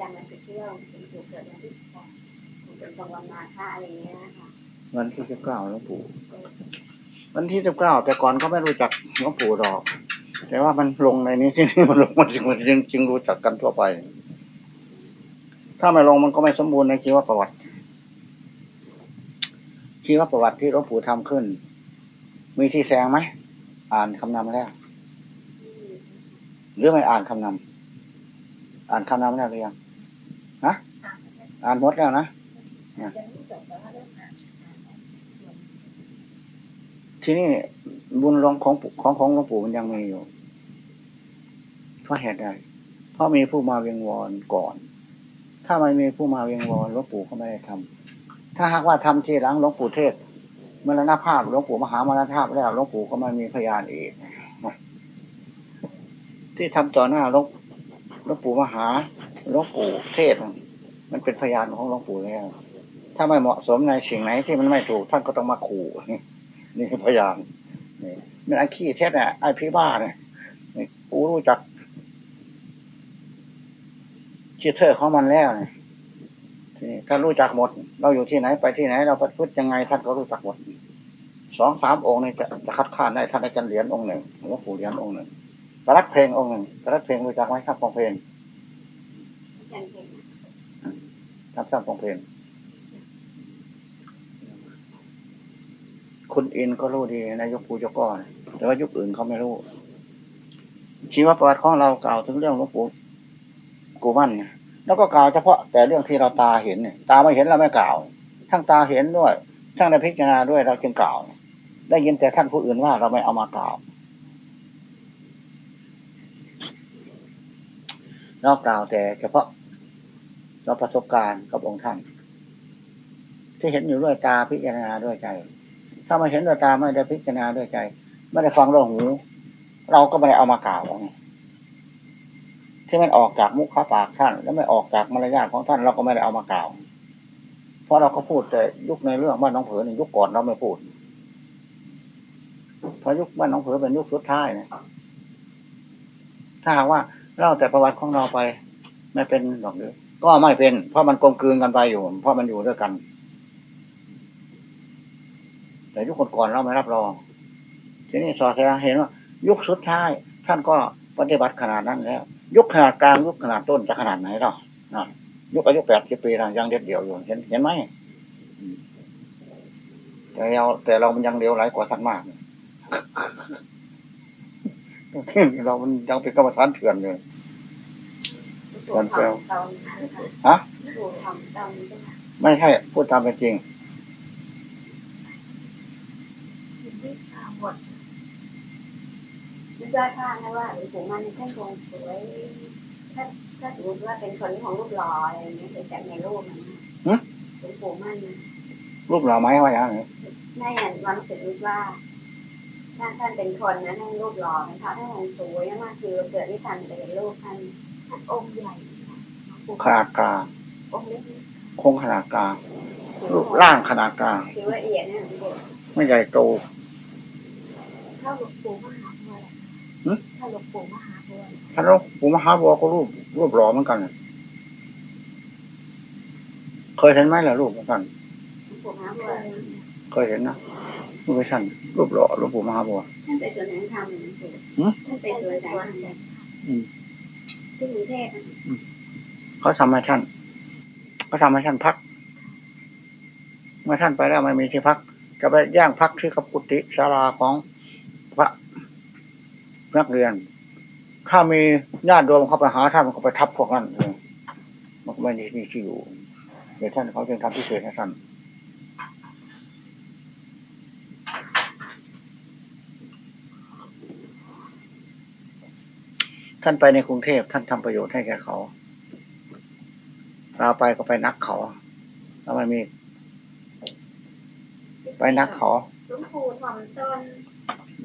จำวันไปเที่ยวเป็นจุดเกิดวันที่สองเป็นตรงวันมาค่าอะไรอย่างเงี้ยนะคะวันที่สิบเก้าหลวงปู่วันที่สิบเก้าแต่ก่อนก็ไม่รู้จักหลวงปู่ดอก แต่ว่ามันลงในนี้ที่นี่มันลงมันจึงมันจึงจึงรู้จักกันทั่วไป ถ้าไม่ลงมันก็ไม่สมบูรณ์ในชีวประวัติชีวประวัติที่หลวงปู่ทำขึ้น มีที่แสงไหมอ่านคำนำแล้วหรือไม่อ่านคำนำอ่านคำนำแล้วหรือยัง ฮะอ่านหมดแล้วนะที่นี่บุญหลงของของของหลวงปู่มันยังมีอยู่เพราะเหตุใดเพราะมีผู้มาเวียงวอนก่อน ถ้าไม่มีผู้มาเวียงวอนหลวงปู่ก็ไม่ได้ทำถ้าหากว่าทำทีหลังหลวงปู่เทศมรณภาพหลวงปู่มหามรณภาพแล้วหลวงปู่ก็ไม่มีพยานอีกที่ทำต่อหน้าหลวง หลวงปู่มหาหลวงปู่เทศ มันเป็นพยานของหลวงปู่แล้ว ถ้าไม่เหมาะสมในสิ่งไหนที่มันไม่ถูกท่านก็ต้องมาขู่นี่นี่คือพยานนี่มันไอ้ขี้เท็จเนี่ยไอ้พี่บ้าเนี่ยนี่กูรู้จักชีเทอร์ของมันแล้วเนี่ยทีนี้ท่านรู้จักหมด เราอยู่ที่ไหนไปที่ไหน เราปฏิบัติยังไงท่านก็รู้จักหมดสองสามองค์นี่จะจะคัดค้านได้ท่านอาจารย์เหรียญองค์หนึ่งหลวงปู่เหรียญองค์หนึ่ง ระรัดเพลงองค์หนึ่งกระรัดเพลงรู้จักไหมครับของเพลงอาจารย์เก่งครับครับของเพลง คุณอินก็รู้ดีนายกปูเจ้าก้อนแต่ว่ายุคอื่นเขาไม่รู้ ชีวประวัติของเรากล่าวถึงเรื่องหลวงปู่กูมั่นเนี่ยแล้วก็กล่าวเฉพาะแต่เรื่องที่เราตาเห็นเนี่ย ตาไม่เห็นเราไม่กล่าว ทั้งตาเห็นด้วย ทั้งได้พิจารณาด้วยเราจึงกล่าว ได้ยินแต่ท่านผู้อื่นว่าเราไม่เอามากล่าว เรากล่าวแต่เฉพาะเราประสบการณ์กับองค์ท่าน ที่เห็นอยู่ด้วยตาพิจารณาด้วยใจ ถ้าไม่เห็นด้วยตาไม่ได้พิจารณาด้วยใจ ไม่ได้ฟังด้วยหู เราก็ไม่ได้เอามากล่าวไงที่มันออกจากมุขปากท่าน แล้วไม่ออกจากมารยาทของท่านเราก็ไม่ได้เอามากล่าว เพราะเราก็พูดแต่ยุคในเรื่องบ้านน้องเผือในยุคก่อนเราไม่พูด เพราะยุคบ้านน้องเผือเป็นยุคสุดท้ายเนี่ยถ้าว่า เล่าแต่ประวัติของเราไป ไม่เป็นหรอกหรือก็ไม่เป็น เพราะมันกลมกลืนกันไปอยู่ เพราะมันอยู่ด้วยกัน แต่ยุคก่อนเราไม่รับรองทีนี้สอดแสเห็นว่า ยุคสุดท้าย ท่านก็ปฏิบัติขนาดนั้นแล้ว ยุคขนาดกลางยุคขนาดต้นจะขนาดไหนหรอนะยุคอายุแปดสิบปีนยังเด็ดเดี่ยวอยู่เห็นเห็นไหมแต่เราแต่เรามันยังเร็วไหลกว่าท่านมาก เรามันยังเป็นกรรมฐานเถื่อนเลยปู่ทำตอนนะคะฮะปู่ทำตอนนี้ใช่ไหมไม่ใช่พูดตามเป็นจริงที่ทำหมดไม่ได้ค่านะว่าหลวงปู่มันท่านคงสวยถ้าถ้าสมมติว่าเป็นคนของรูปหล่ออะไรอย่างเงี้ยเป็นจากในรูปนะหึหลวงปู่มันนะรูปหล่อไม้ว่าอย่างไรไม่อะความรู้สึกว่า ถ้าท่านเป็นคนนะท่านรูปหล่อนะคะท่านคงสวยมากคือเกิดที่ท่านเป็นรูปท่านท่านองค์ใหญ่ค่ะหลวงปู่ขนาดกลางองค์เล็กโค้งขนาดกลางรูปร่างขนาดกลางถือว่าละเอียดนะหลวงปู่ไม่ใหญ่โตถ้าหลวงปู่มหาบัวล่ะหึถ้าหลวงปู่มหาบัวท่านหลวงปู่มหาบัวก็รูปรูปหล่อเหมือนกันเคยเห็นไหมล่ะรูปเหมือนกันหลวงปู่มหาบัวเคยเห็นนะ รูปไม่ชันรูปหล่อหลวงปู่มหาบัวท่านไปสวนแสงธรรมหลวงปู่หึท่านไปสวนแสงธรรมอืมที่กรุงเทพนะเขาทำให้ท่านเขาทำให้ท่านพัก เมื่อท่านไปแล้วไม่มีที่พักจะไปแย่งพักที่กับกุฏิศาลาของพระนักเรียน ถ้ามีญาติโยมเข้าไปหาท่านมันก็ไปทับพวกนั้นเองมันก็ไม่มีที่ที่อยู่เดี๋ยวท่านเขาจึงทำพิเศษให้ท่าน ท่านไปในกรุงเทพท่านทำประโยชน์ให้แก่เขา เราไปก็ไปนักเขาแล้วมันมี ไปนักเขา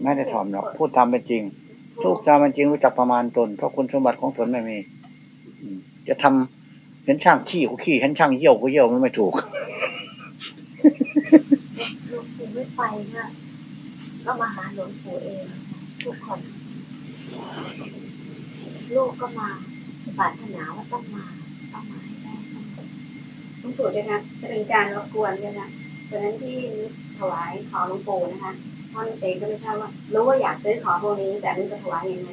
ไม่ได้ถ่อมหรอกพูดตาเป็นจริงทุกตามเป็นจริงรู้จักประมาณตน เพราะคุณสมบัติของตนไม่มีจะทำเห็นช่างขี้ก็ขี้เห็นช่างเยี่ยวก็เยี่ยวมันไม่ถูกหลวงปู่ไม่ไปนะก็มาหาหลวงปู่เองทุกคน ลูกก็มาปรารถนาว่าต้องมาต้องงปู่ด้วยนะจะเป็นการรบกวนด้วยนะตอนนั้นที่ถวายขอหลวงปู่นะคะท่านเองก็ไม่ทราบว่ารู้ว่าอยากซื้อของพวกนี้แต่ไม่รู้จะถวายยังไง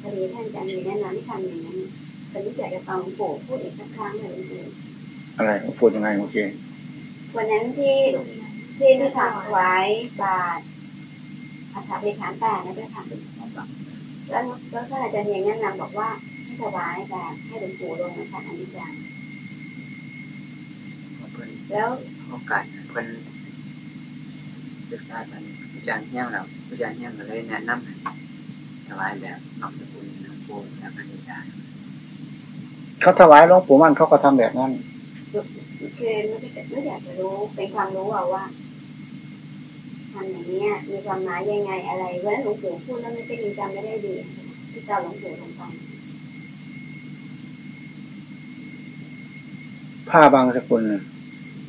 พอดีท่านอาจารย์มีแนะนำให้ทำอย่างนั้นตอนนี้อยากจะฟังหลวงปู่พูดอีกสักครั้งหนึ่งจริงอะไรพูดยังไงเมื่อกี้วันนั้นที่ที่ที่ถวายบาทอาสาบริขารแปดนะเจ้าค่ะ แล้วแล้วท่านอาจารย์มีแนะนำบอกว่าให้ถวายแบบให้หลวงปู่ลงนะคะอันนี้จ้ะเพิ่นแล้วโอกาสเพิ่นศึกษากันอาจารย์เฮี้ยงเราอาจารย์เฮี้ยงก็เลยแนะนำให้ถวายแบบน้องสกุลน้องปูและพระนิจาเขาถวายหลวงปู่มั่นเขาก็ทำแบบนั้นคือไม่ไม่อยากจะรู้เป็นความรู้เอาว่า ทำอย่างเนี้ยมีความหมายยังไงอะไรเวลาหลวงปู่พูดแล้วไม่ได้ยินจำไม่ได้ดีที่เจ้าหลวงปู่ลงไปผ้าบางสกุล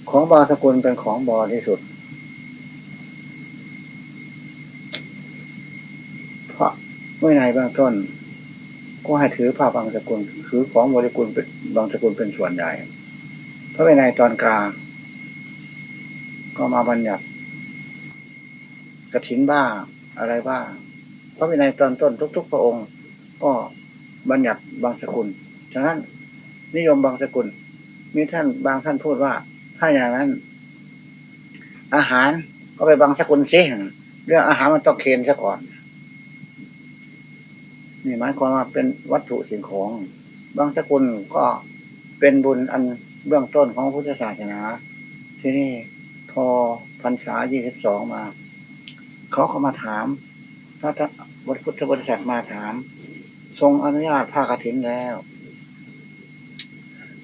ของบางสกุลเป็นของบริสุทธิ์เพราะเมื่อในบื้องต้น ก็ให้ถือผ้าบางสกุลถือของบริกุลเป็นบางสกุลเป็นส่วนใหญ่เพราะวินัยตอนกลางก็มาบัญญัติ กระถินบ้างอะไรบ้างพระวินัยตอนต้นทุก ๆ พระองค์ ก็บัญญัติบางสกุล ฉะนั้นนิยมบางสกุล มีท่านบางท่านพูดว่า ถ้าอย่างนั้น อาหารก็ไปบางสกุลสิเรื่องอาหารมันต้องเคนซะก่อน นี่หมายความว่าเป็นวัตถุสิ่งของ บางสกุลก็เป็นบุญอันเบื้องต้นของพุทธศาสนา ที่นี่พอพรรษายี่สิบสองมา เขาก็มาถามพระวัดพุทธบริษัทมาถาม ทรงอนุญาตผ้ากฐินแล้ว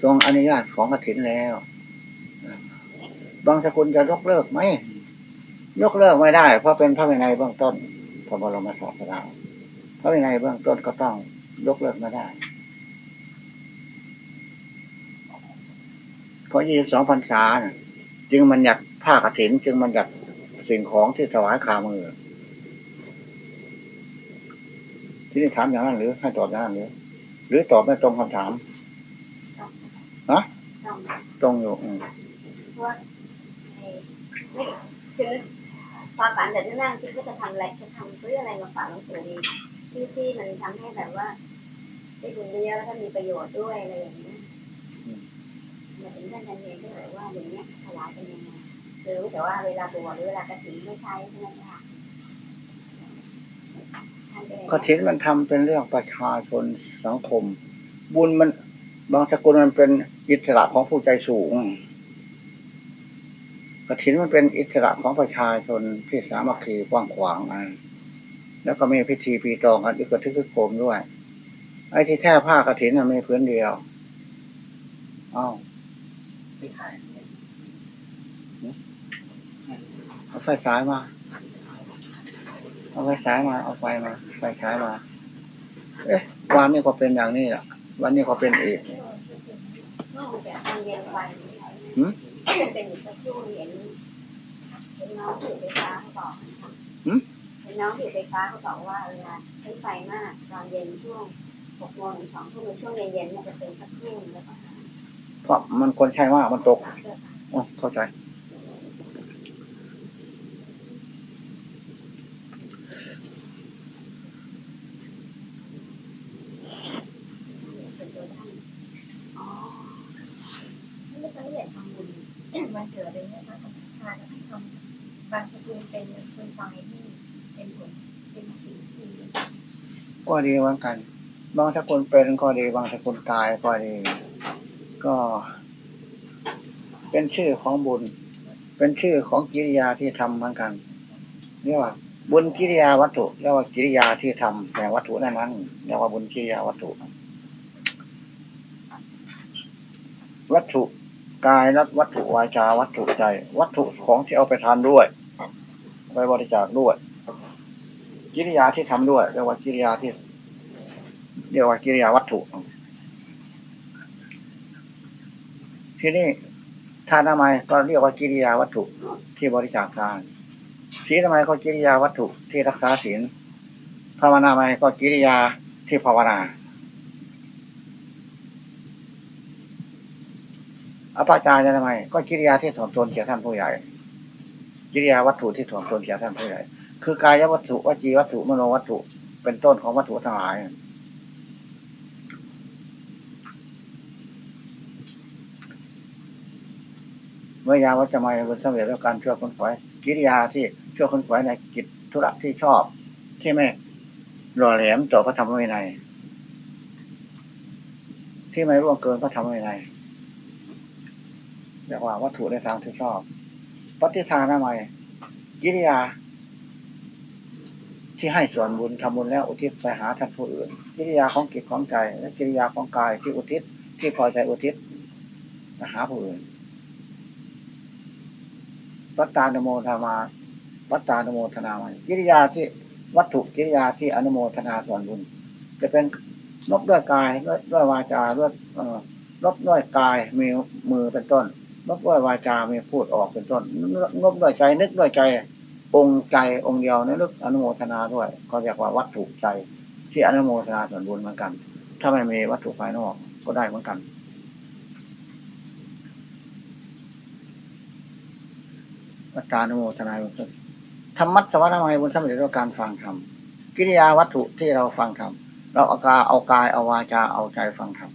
ทรงอนุญาตของกฐินแล้ว บางสกุลจะยกเลิกไหมยกเลิกไม่ได้ เพราะเป็นพระวินัยเบื้องต้นพระบรมศาสดาพระวินัยเบื้องต้นก็ต้องยกเลิกไม่ได้เพราะยี่สิบสองพรรษาจึงมันหยัดผ้ากฐิน จึงมันหยัด สิ่งของที่ถวายขามือ ที่นี่ถามอย่างนั้นหรือให้ตอบอย่างนั้นหรือ หรือตอบไม่ตรงคำถามฮะต้องตรงอยู่อืมเพราะว่าไม่คือความฝันแต่ที่นั่งคิดว่าจะทำอะไรจะทำเพื่ออะไรมาฝากหลวงปู่ดีที่ที่มันทำให้แบบว่าได้บุญเยอะแล้วก็มีประโยชน์ด้วยอะไรอย่างเงี้ยมาถึงท่านอาจารย์เองก็เลยว่าอย่างเนี้ยถวายเป็นยังไงห รือแต่ว่าเวลาบวชหรือเวลากระถิ่นไม่ใช่ใช่ไหมคะท่านก็เลยกฐินมันทำเป็นเรื่องประชาชนสังคม บุญมันบางสกุลมันเป็นอิสระของผู้ใจสูงกฐินมันเป็นอิสระของประชาชนที่สามัคคีกว้างขวางกันแล้วก็มีพิธีปีตองกันอีกกระทึกคึกโคมด้วย ไอ้ที่แท้ผ้ากฐินน่ะมีพื้นเดียวอ้าวที่ขาย เอาไฟฉายมา เอาไฟฉายมา เอาไฟมา ไฟฉายมา เอ๊ะวันนี้ก็เป็นอย่างนี้แหละวันนี้ก็เป็นอีกนอกจากตอนเย็นไปหืมเป็นอยู่สักครู่เห็นเห็นน้องถือไฟฟ้าเขาบอกนะคะหืมเห็นน้องถือไฟฟ้าเขาบอกว่าเวลาใช้ไฟมากตอนเย็นช่วงหกโมงถึงสองทุ่มช่วงเย็นๆเนี่ยจะเป็นสักครู่แล้วก็หายเพราะมันคนใช้มากมันตกอ๋อเข้าใจ เป็นตัวท่านอ๋อไม่ต้องเรียนทำบุญ วันเกิดเลยเนี่ยพระสังทานแล้วให้ทำบางสกุลเป็นคนตายที่เป็นผลเป็นสิ่งที่ก็ดีเหมือนกัน บางสกุลเป็นก็ดี บางสกุลตายก็ดี ก็ เป็นชื่อของบุญ เป็นชื่อของกิริยาที่ทำเหมือนกันเรียกว่าบุญกิริยาวัตถุเรียกว่ากิริยาที่ทำแต่วัตถุนั้นนั้นเรียกว่าบุญกิริยาวัตถุ วัตถุ กายนัวัตถุวาจาวัตถุใจ วัตถุของที่เอาไปทานด้วยไปบริจาคด้วย กิริยาที่ทำด้วยเรียกว่ากิริยาที่ เรียกว่ากิริยาวัตถุ ที่นี่ทานทำไมก็เรียกว่ากิริยาวัตถุที่บริจาคทานศีลทำไมก็กิริยาวัตถุที่รักษาศีลภาวนาไมก็กิริยาที่ภาวนา อปาจารย์ทำไมก็กิริยาที่ถ่อมตนแก่ท่านผู้ใหญ่ กิริยาวัตถุที่ถ่อมตนแก่ท่านผู้ใหญ่ คือกายวัตถุวจีวัตถุมโนวัตถุ เป็นต้นของวัตถุทั้งหลายเมื่อยาวัจะมาบนสำเร็จแล้วการช่วยคนขวายกิริยาที่ช่วยคนขวายในกิจธุระที่ชอบ ที่ไม่หล่อแหลมต่อพระธรรมวินัยที่ไม่ร่วงเกินพระธรรมวินัย รียกว่าวัตถุในทางที่ชอบ ปฏิทานามัยกิริยา ที่ให้ส่วนบุญทำบุญแล้วอุทิศไปหาท่านผู้อื่น กิริยาของกิจของใจ และกิริยาของกายที่อุทิศที่พอใจอุทิศหาผู้อื่นวัตตานโมธามาวัตตานโมธนามัยกิริยาที่วัตถุกิริยาที่อนุโมทนาส่วนบุญ จะเป็นนบด้วยกายด้วยวาจาด้วยนบด้วยกายมีมือเป็นต้น นบด้วยวาจามีพูดออกเป็นต้นนบด้วยใจนึกด้วยใจ องค์ใจองค์เดียวในลึกอนุโมทนาด้วยเขาเรียกว่าวัตถุใจ ที่อนุโมทนาส่วนบุญเหมือนกัน ถ้าไม่มีวัตถุภายนอกก็ได้เหมือนกันวัตตานุโมทนาธรรมัตสวัสดิ์ไมบุญสำเร็จด้วยการฟังธรรมกิริยาวัตถุที่เราฟังธรรมเราเอากาเอากายเอาวาจาเอาใจฟังธรรม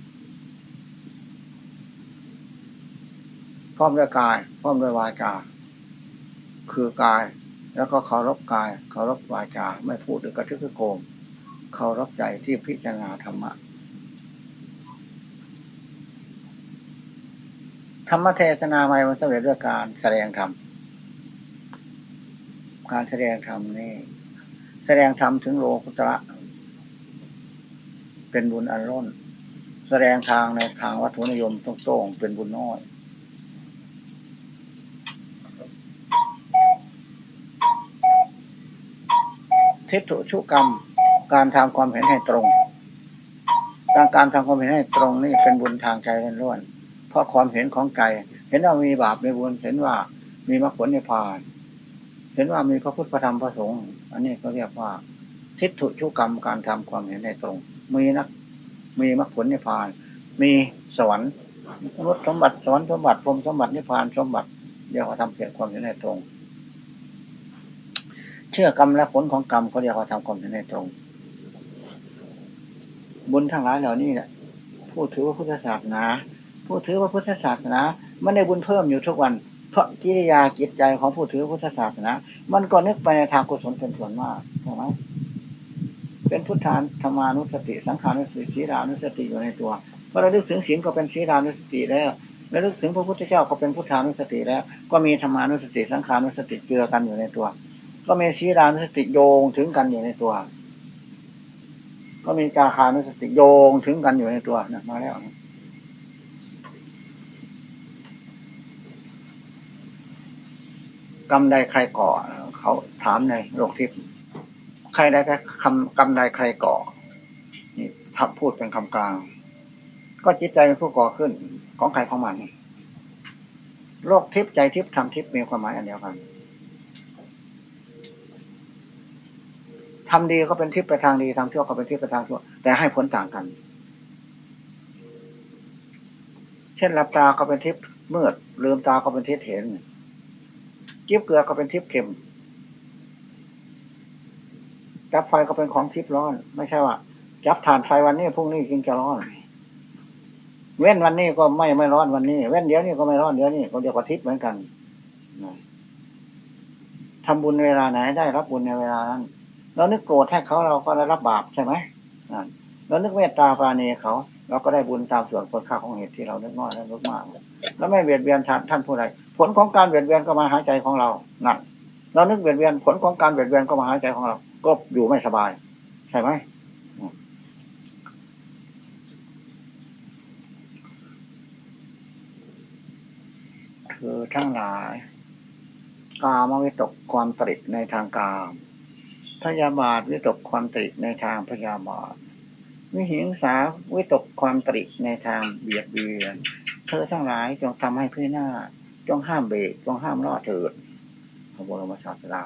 พร้อมด้วยกาย พร้อมด้วยวาจา คือกาย แล้วก็เคารพกาย เคารพวาจา ไม่พูดหรือกระทึกกระโกงเคารพใจที่พิจารณาธรรมะ ธรรมเทศนาไม่มันสำเร็จด้วยการแสดงธรรม การแสดงธรรมนี่ แสดงธรรมถึงโลกุตระ เป็นบุญอันล้น แสดงทางในทางวัตถุนิยมตรงๆเป็นบุญน้อย ทิฏฐุชุกรรม การทำความเห็นให้ตรงการการทำความเห็นให้ตรงนี่เป็นบุญทางใจล้วนเพราะความเห็นของใจเห็นว่ามีบาปมีบุญเห็นว่ามีมรรคผลในพาน เห็นว่ามีพระพุทธพระธรรมพระสงฆ์อันนี้ก็เรียกว่าทิฏฐุชุกรรมการทำความเห็นให้ตรง มีนัก มีมรรคผลในพาน มีสวรรค์รถสมบัติสวรรค์สมบัติพรมสมบัตินิพพานสมบัติเรียกว่าทำเพียรความเห็นในตรง เชื่อกรรมและผลของกรรมเขาเรียกว่าทำความเห็นในตรง บุญทั้งหลายเหล่านี้เนี่ยผู้ถือว่าพุทธศาสนา ผู้ถือว่าพุทธศาสนา มันได้บุญเพิ่มอยู่ทุกวัน เพราะกิริยาจิตใจของผู้ถือพุทธศาสนา มันก็นึกไปในทางกุศลเป็นส่วนมากใช่ไหมเป็นพุทธานธรรมานุสติ สังขานุสติศีรานุสติอยู่ในตัวเมื่อเราลึกถึงศีลก็เป็นศีรานุสติแล้วแล้วลึกถึงพระพุทธเจ้าก็เป็นพุทธานุสติแล้ว ก็มีธรรมานุสติสังขานุสติเจือกันอยู่ในตัว ก็มีศีรานุสติโยงถึงกันอยู่ในตัว ก็มีจาคานุสติโยงถึงกันอยู่ในตัวนะมาแล้วกรรมใดใครก่อ เขาถามในโลกทิพย์ใครได้แค่คำกรรมใดใครก่อ นี่ทับพูดเป็นคำกลาง ก็จิตใจเป็นผู้ก่อขึ้นของใครของมันโลกทิพย์ใจทิพย์ทำทิพย์มีความหมายอันเดียวกัน ทำดีก็เป็นทิพย์ไปทางดีทำชั่วก็เป็นทิพย์ไปทางชั่ว แต่ให้ผลต่างกัน เช่นหลับตาก็เป็นทิพย์มืดลืมตาก็เป็นทิพย์เห็นจิ้บเกลือก็เป็นทิพย์เค็มจับไฟก็เป็นของทิพย์ร้อน ไม่ใช่ว่า จับฐานไฟวันนี้พรุ่งนี้จึงจะร้อนเว้นวันนี้ก็ไม่ไม่ร้อนวันนี้ เว้นเดี๋ยวนี้ก็ไม่ร้อนเดี๋ยวนี้ก็เรียกว่าทิพย์เหมือนกันทำบุญเวลาไหนได้รับบุญในเวลานั้น เรานึกโกรธให้เขาเราก็ได้รับบาปใช่ไหมเรานึกเมตตาปราณีเขา เราก็ได้บุญตามส่วนคนค่าของเหตุที่เรานึกน้อยและนึกมาก แล้วไม่เบียดเบียนท่านผู้ใดผลของการเบียดเบียนก็มาหาใจของเรานั่นเรานึกเบียดเบียนผลของการเบียดเบียนก็มาหาใจของเรา ก็อยู่ไม่สบาย ใช่ไหมคือทั้งหลาย กามวิตกความตริดในทางกาม พยาบาทวิตกความตริในทางพยาบาท วิหิงสาวิตกความตริในทางเบียดเบียน เธอทั้งหลายจงทำให้พื่อหน้า จงห้ามเบรกจงห้ามรอดเถิดพระบรมศาสดา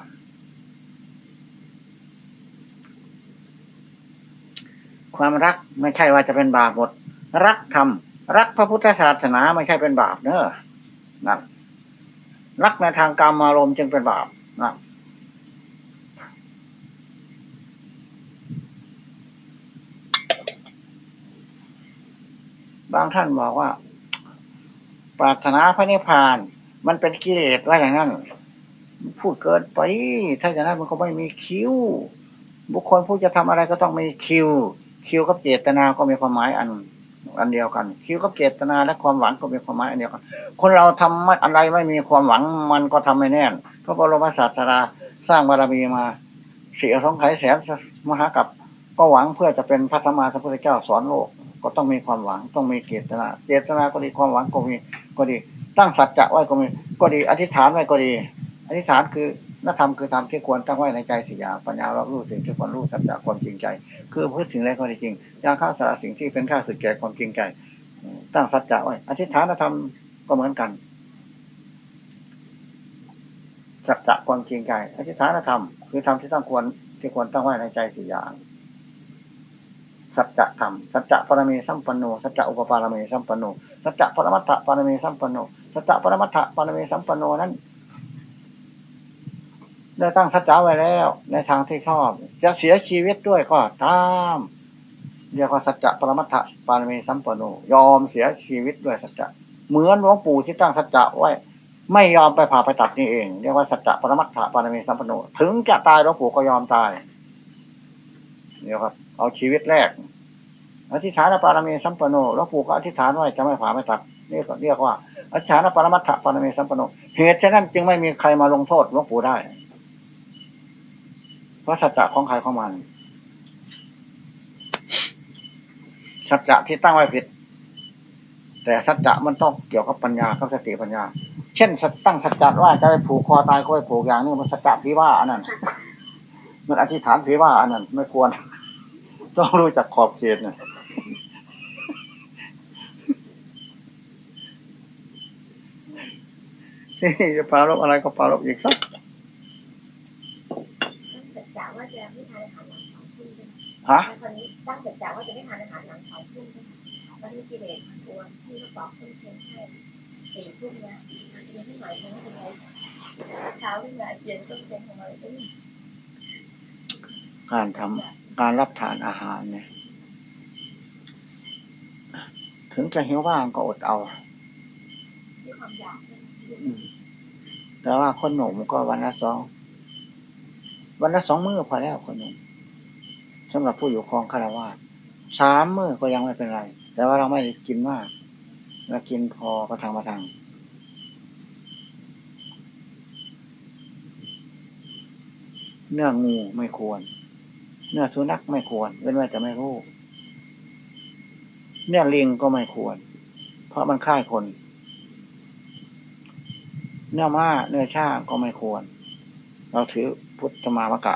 ความรักไม่ใช่ว่าจะเป็นบาปหมด รักทรักพระพุทธศาสนาไม่ใช่เป็นบาปเนอะนั่นรักในทางกรรมอารมณ์จึงเป็นบาปนั่น บางท่านบอกว่า ปรารถนาพระนิพพาน มันเป็นกิเลสว่าอย่างนั้น พูดเกินไป ถ้าอย่างนั้นมันก็ไม่มีคิวบุคคลผู้จะทำอะไรก็ต้องมีคิว คิวกับเจตนาก็มีความหมายอันอันเดียวกัน คิวกับเจตนาและความหวังก็มีความหมายอันเดียวกัน คนเราทำไม่อะไรไม่มีความหวังมันก็ทำไม่แน่นพระบรมศาสดาสร้างบารมีมาเสียสองไขแสนมหากับก็หวังเพื่อจะเป็นพระธรรมาสัมพุทธเจ้าสอนโลก ก็ต้องมีความหวัง ต้องมีเจตนา เจตนาก็ดีความหวังก็มีก็ดี ตั้งสัจจะไว้ก็มีก็ดี อธิษฐานไว้ก็ดี อธิษฐานคือนักธรรมคือธรรมที่ควรตั้งไว้ในใจสิยาปัญญารับรู้สิ่งที่ควรรู้สัจจะความจริงใจ คือพูดถึงอะไรก็ดีจริงยางข้าสารสิ่งที่เป็นข้าสึกแก่ความจริงใจ ตั้งสัจจะไว้อธิษฐานธรรมก็เหมือนกันสัจจะความจริงใจอธิษฐานธรรมคือธรรมที่ต้องควรที่ควรตั้งไว้ในใจสี่อย่าง สัจจะธรรมสัจจะปรมีสัมปันโนสัจจะอุปปารมีสัมปันโนสัจจะปรมัตถปรมีสัมปันโนสัจจะปรมัตถปรมีสัมปันโนนั้นได้ตั้งสัจจะไว้แล้ว ในทางที่ชอบ จะเสียชีวิตด้วยก็ตามเรียกว่าสัจจะปรมัตถปารมีสัมปันโนยอมเสียชีวิตด้วยสัจจะเหมือนหลวงปู่ที่ตั้งสัจจะไว้ ไม่ยอมไปผ่าไปตัดนี่เอง เรียกว่าสัจจะปรมัตถปารมีสัมปโนถึงจะตายหลวงปู่ก็ยอมตายเนี่ยครับ เอาชีวิตแรก อธิษฐานปารมีสัมปันโนหลวงปู่ก็อธิษฐานไว้จะไม่ผ่าไม่ตัดนี่ก็เรียกว่าอธิษฐานปรมัตถปารมีสัมปันโน เหตุฉะนั้นจึงไม่มีใครมาลงโทษหลวงปู่ได้ เพราะสัจจะของใครของมันสัจจะที่ตั้งไว้ผิด แต่สัจจะมันต้องเกี่ยวกับปัญญากับสติปัญญา เช่นตั้งสัจจะว่าจะไปผูกคอตายก็ไปผูกอย่างนี้มันสัจจะผีว่าอันนั้นมันอธิษฐานผีว่าอันนั้นไม่ควร ต้องรู้จักขอบเขตนะนี่จะปาลบอะไรก็ปาลบอีกสักตั้งสัจจะว่าจะไม่ทานอาหารหลังสองทุ่มใช่ไหมฮะคนนี้ตั้งสัจจะว่าจะไม่ทานอาหารหลังสองทุ่มใช่ไหมวันนี้กิเลสกวนที่เขาบอกเพิ่งเพียงแค่สี่ทุ่มนะยังไม่หมายถึงว่าเป็นไรเช้าขึ้นมาเย็นก็เป็นของเราเองการทำ การรับทานอาหารเนี่ย ถึงจะหิวบ้างก็อดเอาด้วยความอยากใช่ไหมแต่ว่าคนหนุ่มก็วันละสอง วันละสองมื้อพอแล้วคนหนุ่มสำหรับผู้อยู่ครองคารวะสามมื้อก็ยังไม่เป็นไร แต่ว่าเราไม่ได้กินมากเรากินพอก็ทางมาทางเนื้องูไม่ควร เนื้อสุนัขไม่ควร เว้นไว้จะไม่รู้ เนื้อลิงก็ไม่ควร เพราะมันค่าคน เนื้อม้าเนื้อช้างก็ไม่ควร เราถือพุทธมามกะ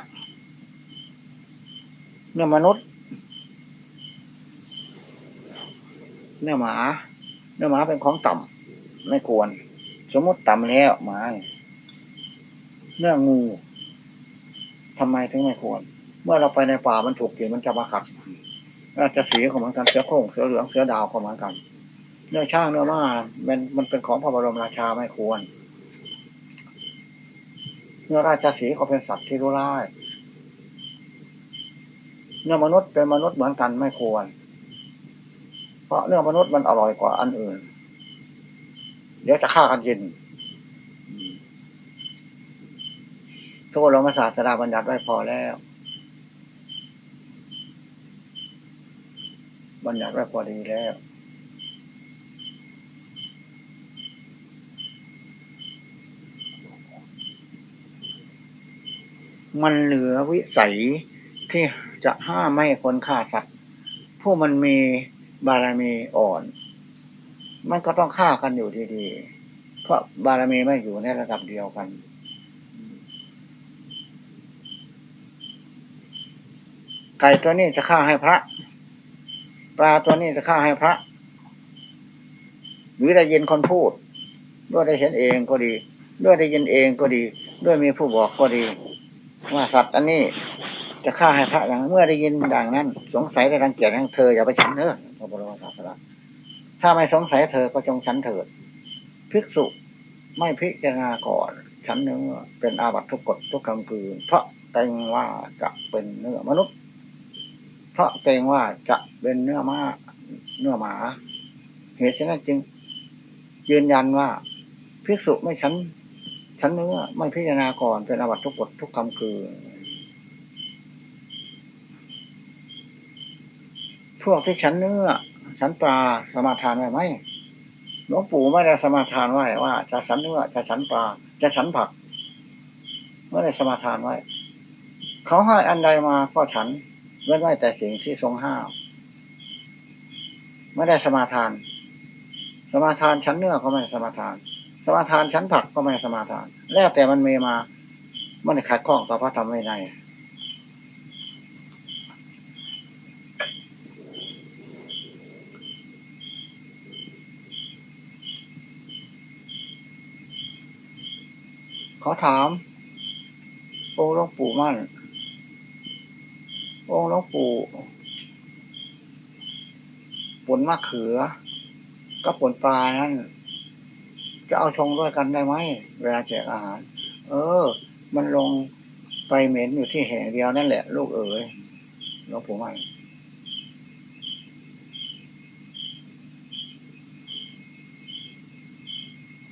เนื้อมนุษย์ เนื้อหมา เนื้อหมาเป็นของต่ำไม่ควร สมมติต่ำแล้วหมาเนื้องูทำไมถึงไม่ควร เมื่อเราไปในป่ามันถูกกินมันจะมาขัดราชสีห์ก็เหมือนกันเสือโคร่งเสือเหลืองเสือดาวก็เหมือนกัน เนื้อช้างเนื้อม้ามันมันเป็นของพระบรมราชาไม่ควร เนื้อราชสีห์ก็เป็นสัตว์ที่รู้ร้ายเนื้อมนุษย์เป็นมนุษย์เหมือนกันไม่ควร เพราะเนื้อมนุษย์มันอร่อยกว่าอันอื่น เดี๋ยวจะฆ่ากันยินทุกคนเรามาศาสดาบัญญัติไว้พอแล้ว บัญญัติไว้พอดีแล้ว มันเหลือวิสัยที่จะห้ามไม่คนฆ่าสัตว์ผู้มันมีบารมีอ่อน มันก็ต้องฆ่ากันอยู่ดีๆ เพราะบารมีไม่อยู่ในระดับเดียวกันไก่ตัวนี้จะฆ่าให้พระ ปลาตัวนี้จะฆ่าให้พระ หรือได้ยินคนพูด ด้วยได้เห็นเองก็ดี ด้วยได้ยินเองก็ดี ด้วยมีผู้บอกก็ดี ว่าสัตว์อันนี้จะฆ่าให้พระอย่างเมื่อได้ยินดังนั้น สงสัยได้รังเกียจทั้งเธออย่าไปฉันเนอะพระบรมศาสดาถ้าไม่สงสัยเธอก็จงฉันเถิดภิกษุไม่พิจารณาก่อนฉันเนื้อเป็นอาบัตทุกกฎทุกคำคืนเพราะเกรงว่าจะเป็นเนื้อมนุษย์ เพราะเกรงว่าจะเป็นเนื้อมาเนื้อหมา เหตุฉะนั้นจึง ยืนยันว่าภิกษุไม่ฉันฉันเนื้อไม่พิจารณาก่อนเป็นอาบัตทุกกฎทุกคำคืนพวกที่ฉันเนื้อฉันปลาสมาทานไว้ไหมหลวงปู่ไม่ได้สมาทานไว้ว่า จะฉันเนื้อจะฉันปลาจะฉันผักไม่ได้สมาทานไว้ เขาให้อันใดมาก็ฉัน เว้นไว้แต่สิ่งที่ทรงห้าม ไม่ได้สมาทาน สมาทานชั้นเนื้อก็ไม่สมาทาน สมาทานชั้นผักก็ไม่สมาทาน แล้วแต่มันมีมา มันขัดข้องต่อพระธรรมวินัยขาถาม องค์หลวงปู่มั่น องค์หลวงปู่ผลมะเขือ ก็ผลปลานั้นจะเอาชงด้วยกันได้ไหมเวลาแจกอาหาร เออ มันลงไปเหม็นอยู่ที่แห่งเดียวนั่นแหละ ลูกเอ๋ยหลวงปู่มั่น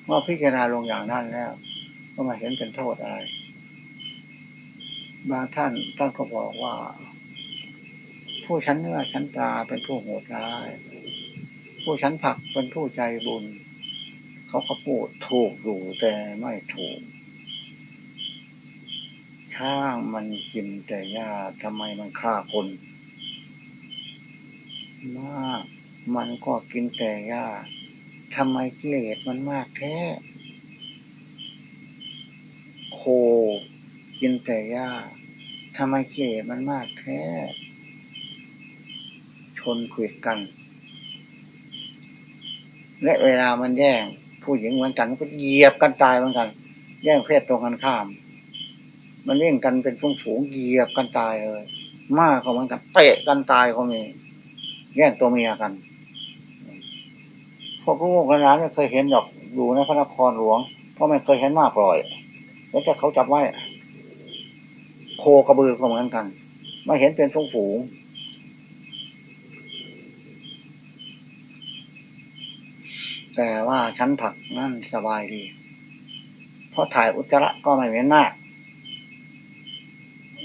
ว่าพิจารณาลงอย่างนั้นแล้วก็มาเห็นเป็นโทษอะไร บางท่านท่านก็บอกว่า ผู้ชั้นเนื้อชั้นปลาเป็นผู้โหดร้าย ผู้ชั้นผักเป็นผู้ใจบุญ เขาก็พูดถูกอยู่แต่ไม่ถูกช่างมันกินแต่หญ้าทำไมมันฆ่าคนมาก มันก็กินแต่หญ้าทำไมกิเลสมันมากแท้โคกินแต่หญ้าทำไมกิเลสมันมากแท้ ชนคุยกัน และเวลามันแย่งผู้หญิงเหมือนกันก็เหยียบกันตายเหมือนกัน แย่งเพศตรงกันข้าม มันเล่นกันเป็นฝูงฝูงเหยียบกันตายเลย มากก็เหมือนกันเตะกันตายก็มี แย่งตัวเมียกันพวกลูกกันร้านไม่เคยเห็นหรอกอยู่ในพระนครหลวง เพราะไม่เคยเห็นมากปล่อยแล้วจะเขาจับไว้โคกระบือก็เหมือนกัน มาเห็นเป็นฝูงฝูง แต่ว่าชั้นผักนั่นสบายดี เพราะถ่ายอุจจาระก็ไม่เหม็นมาก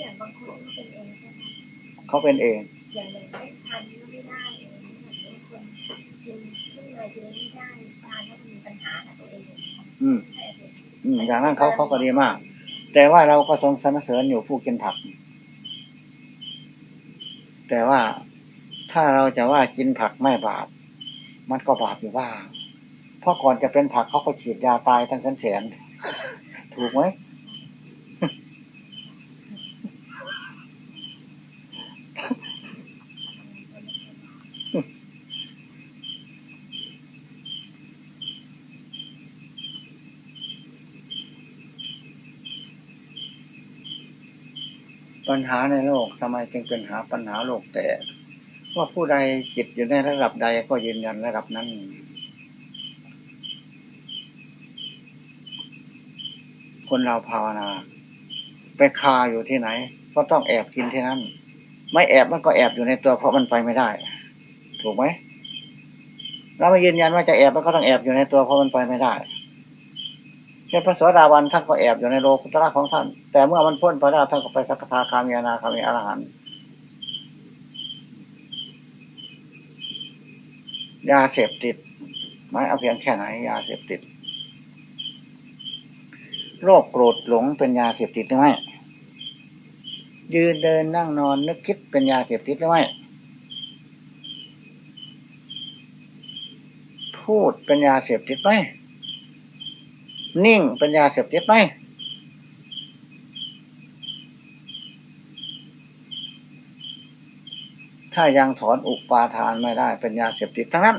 อย่างบางคนเขาเป็นเองใช่ไหมเขาเป็นเองอย่างหนึ่งไม่ทานก็ไม่ได้เองบางคนกินข้างในกินไม่ได้ทานแล้วมีปัญหากับตัวเองอืมอืมอย่างนั้นเขาเขาก็ดีมาก แต่ว่าเราก็ทรงสรรเสริญอยู่ผู้กินผัก แต่ว่าถ้าเราจะว่ากินผักไม่บาป มันก็บาปอยู่บ้างเพ ราะก่อนจะเป็นผักเขาก็ฉีดยาตายทั้งแสนแสนถูกไหมปัญหาในโลกทำไมจึงเป็นหาปัญหาโลกแต่ ว่าผู้ใดจิตอยู่ในระดับใดก็ยืนยันระดับนั้น คนเราภาวนา ไปคาอยู่ที่ไหน ก็ต้องแอบกินที่นั่น ไม่แอบมันก็แอบอยู่ในตัวเพราะมันไปไม่ได้ ถูกไหมเราไม่ยืนยันว่าจะแอบมันก็ต้องแอบอยู่ในตัวเพราะมันไปไม่ได้เช่นพระสวสดาวันท่านก็แอบอยู่ในโลกุตระของท่าน แต่เมื่อมันพ้นไปแล้วท่านก็ไปสักทาคามีนาคามีอรหันต์ยาเสพติดไม่เอาเพียงแค่ไหน ยาเสพติด โรคโกรธหลงเป็นยาเสพติดหรือไม่ยืนเดินนั่งนอนนึกคิดเป็นยาเสพติดหรือไม่พูดเป็นยาเสพติดไหมนิ่งเป็นยาเสพติดไหมถ้ายังถอนอุปาทานไม่ได้เป็นยาเสพติดทั้งนั้น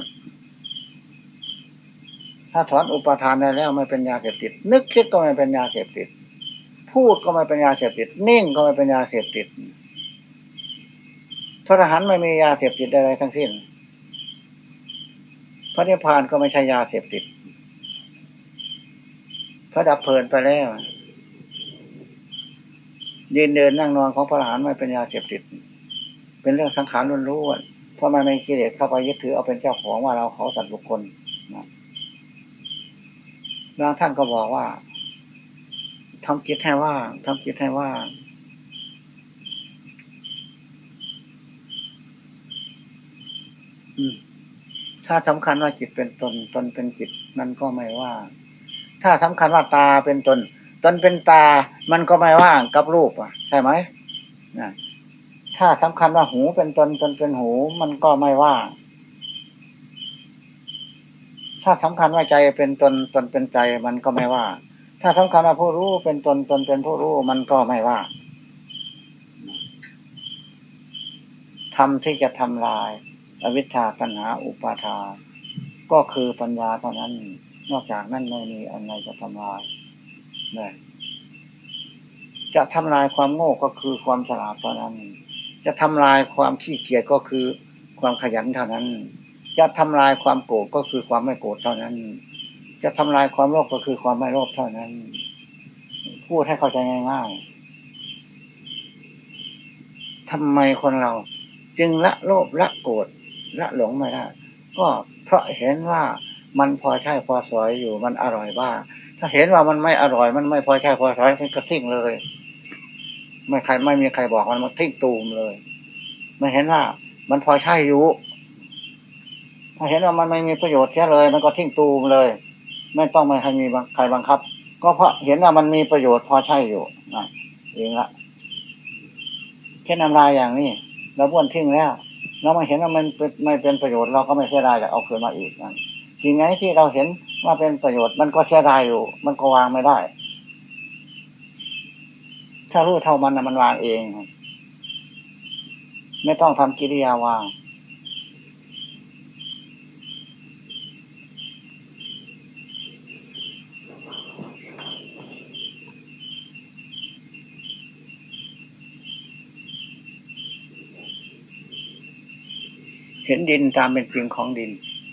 ถ้าถอนอุปทานได้แล้วไม่เป็นยาเสพติด นึกคิดก็ไม่เป็นยาเสพติด พูดก็ไม่เป็นยาเสพติด นิ่งก็ไม่เป็นยาเสพติดพระอรหันต์ไม่มียาเสพติดใดๆทั้งสิ้น พระนิพพานก็ไม่ใช่ยาเสพติด พระดับเพลินไปแล้วยืนเดินนั่งนอนของพระอรหันต์ไม่เป็นยาเสพติด เป็นเรื่องสังขารล้วนๆเพราะมันในกิเลสเข้าไปยึดถือเอาเป็นเจ้าของว่าเราเขาสัตว์บุคคล บางท่านก็บอกว่าทำจิตให้ว่างทำจิตให้ว่างถ้าสำคัญว่าจิตเป็นตน ตนเป็นจิต นั่นก็ไม่ว่าง ถ้าสำคัญว่าตาเป็นตน ตนเป็นตา มันก็ไม่ว่างกับรูปอะ ใช่ไหมนะถ้าสำคัญว่าหูเป็นตน ตนเป็นหู มันก็ไม่ว่าง ถ้าสำคัญว่าใจเป็นตนตนเป็นใจมันก็ไม่ว่า ถ้าสำคัญว่าผู้รู้เป็นตนตนเป็นผู้รู้มันก็ไม่ว่าทำที่จะทำลาย อวิชชาตัณหาอุปาทานก็คือปัญญาเท่านั้น นอกจากนั้นไม่มีอะไรจะทำลายเลยจะทำลายความโง่ก็คือความฉลาดเท่านั้น จะทำลายความขี้เกียจก็คือความขยันเท่านั้น จะทำลายความโกรธก็คือความไม่โกรธเท่านั้น จะทำลายความโลภก็คือความไม่โลภเท่านั้น พูดให้เข้าใจง่ายๆทำไมคนเรา จึงละโลภละโกรธละหลงไม่ได้ก็เพราะเห็นว่ามันพอใช่พอสวยอยู่มันอร่อยบ้างถ้าเห็นว่ามันไม่อร่อย มันไม่พอใช่พอสวยมันก็ทิ้งเลย ไม่ใครไม่มีใครบอกมันมันทิ้งตูมเลยไม่เห็นว่า มันพอใช่อยู่ ถ้าเห็นว่ามันไม่มีประโยชน์แค่เลย มันก็ทิ้งตูมเลย ไม่ต้องมาให้มีใครบังคับ ก็เพราะเห็นว่ามันมีประโยชน์พอใช่อยู่นะเองละแค่น้ำลายอย่างนี้เราบ้วนทิ้งแล้วเรามาเห็นว่ามันไม่เป็นประโยชน์เราก็ไม่เสียดายจะเอาคืนมาอีกนั่นสิ่งไหนที่เราเห็นว่าเป็นประโยชน์มันก็เสียดายอยู่ มันก็วางไม่ได้ ถ้ารู้เท่ามันนะมันวางเอง ไม่ต้องทำกิริยาวาง เห็นดินตามเป็นจริงของดิน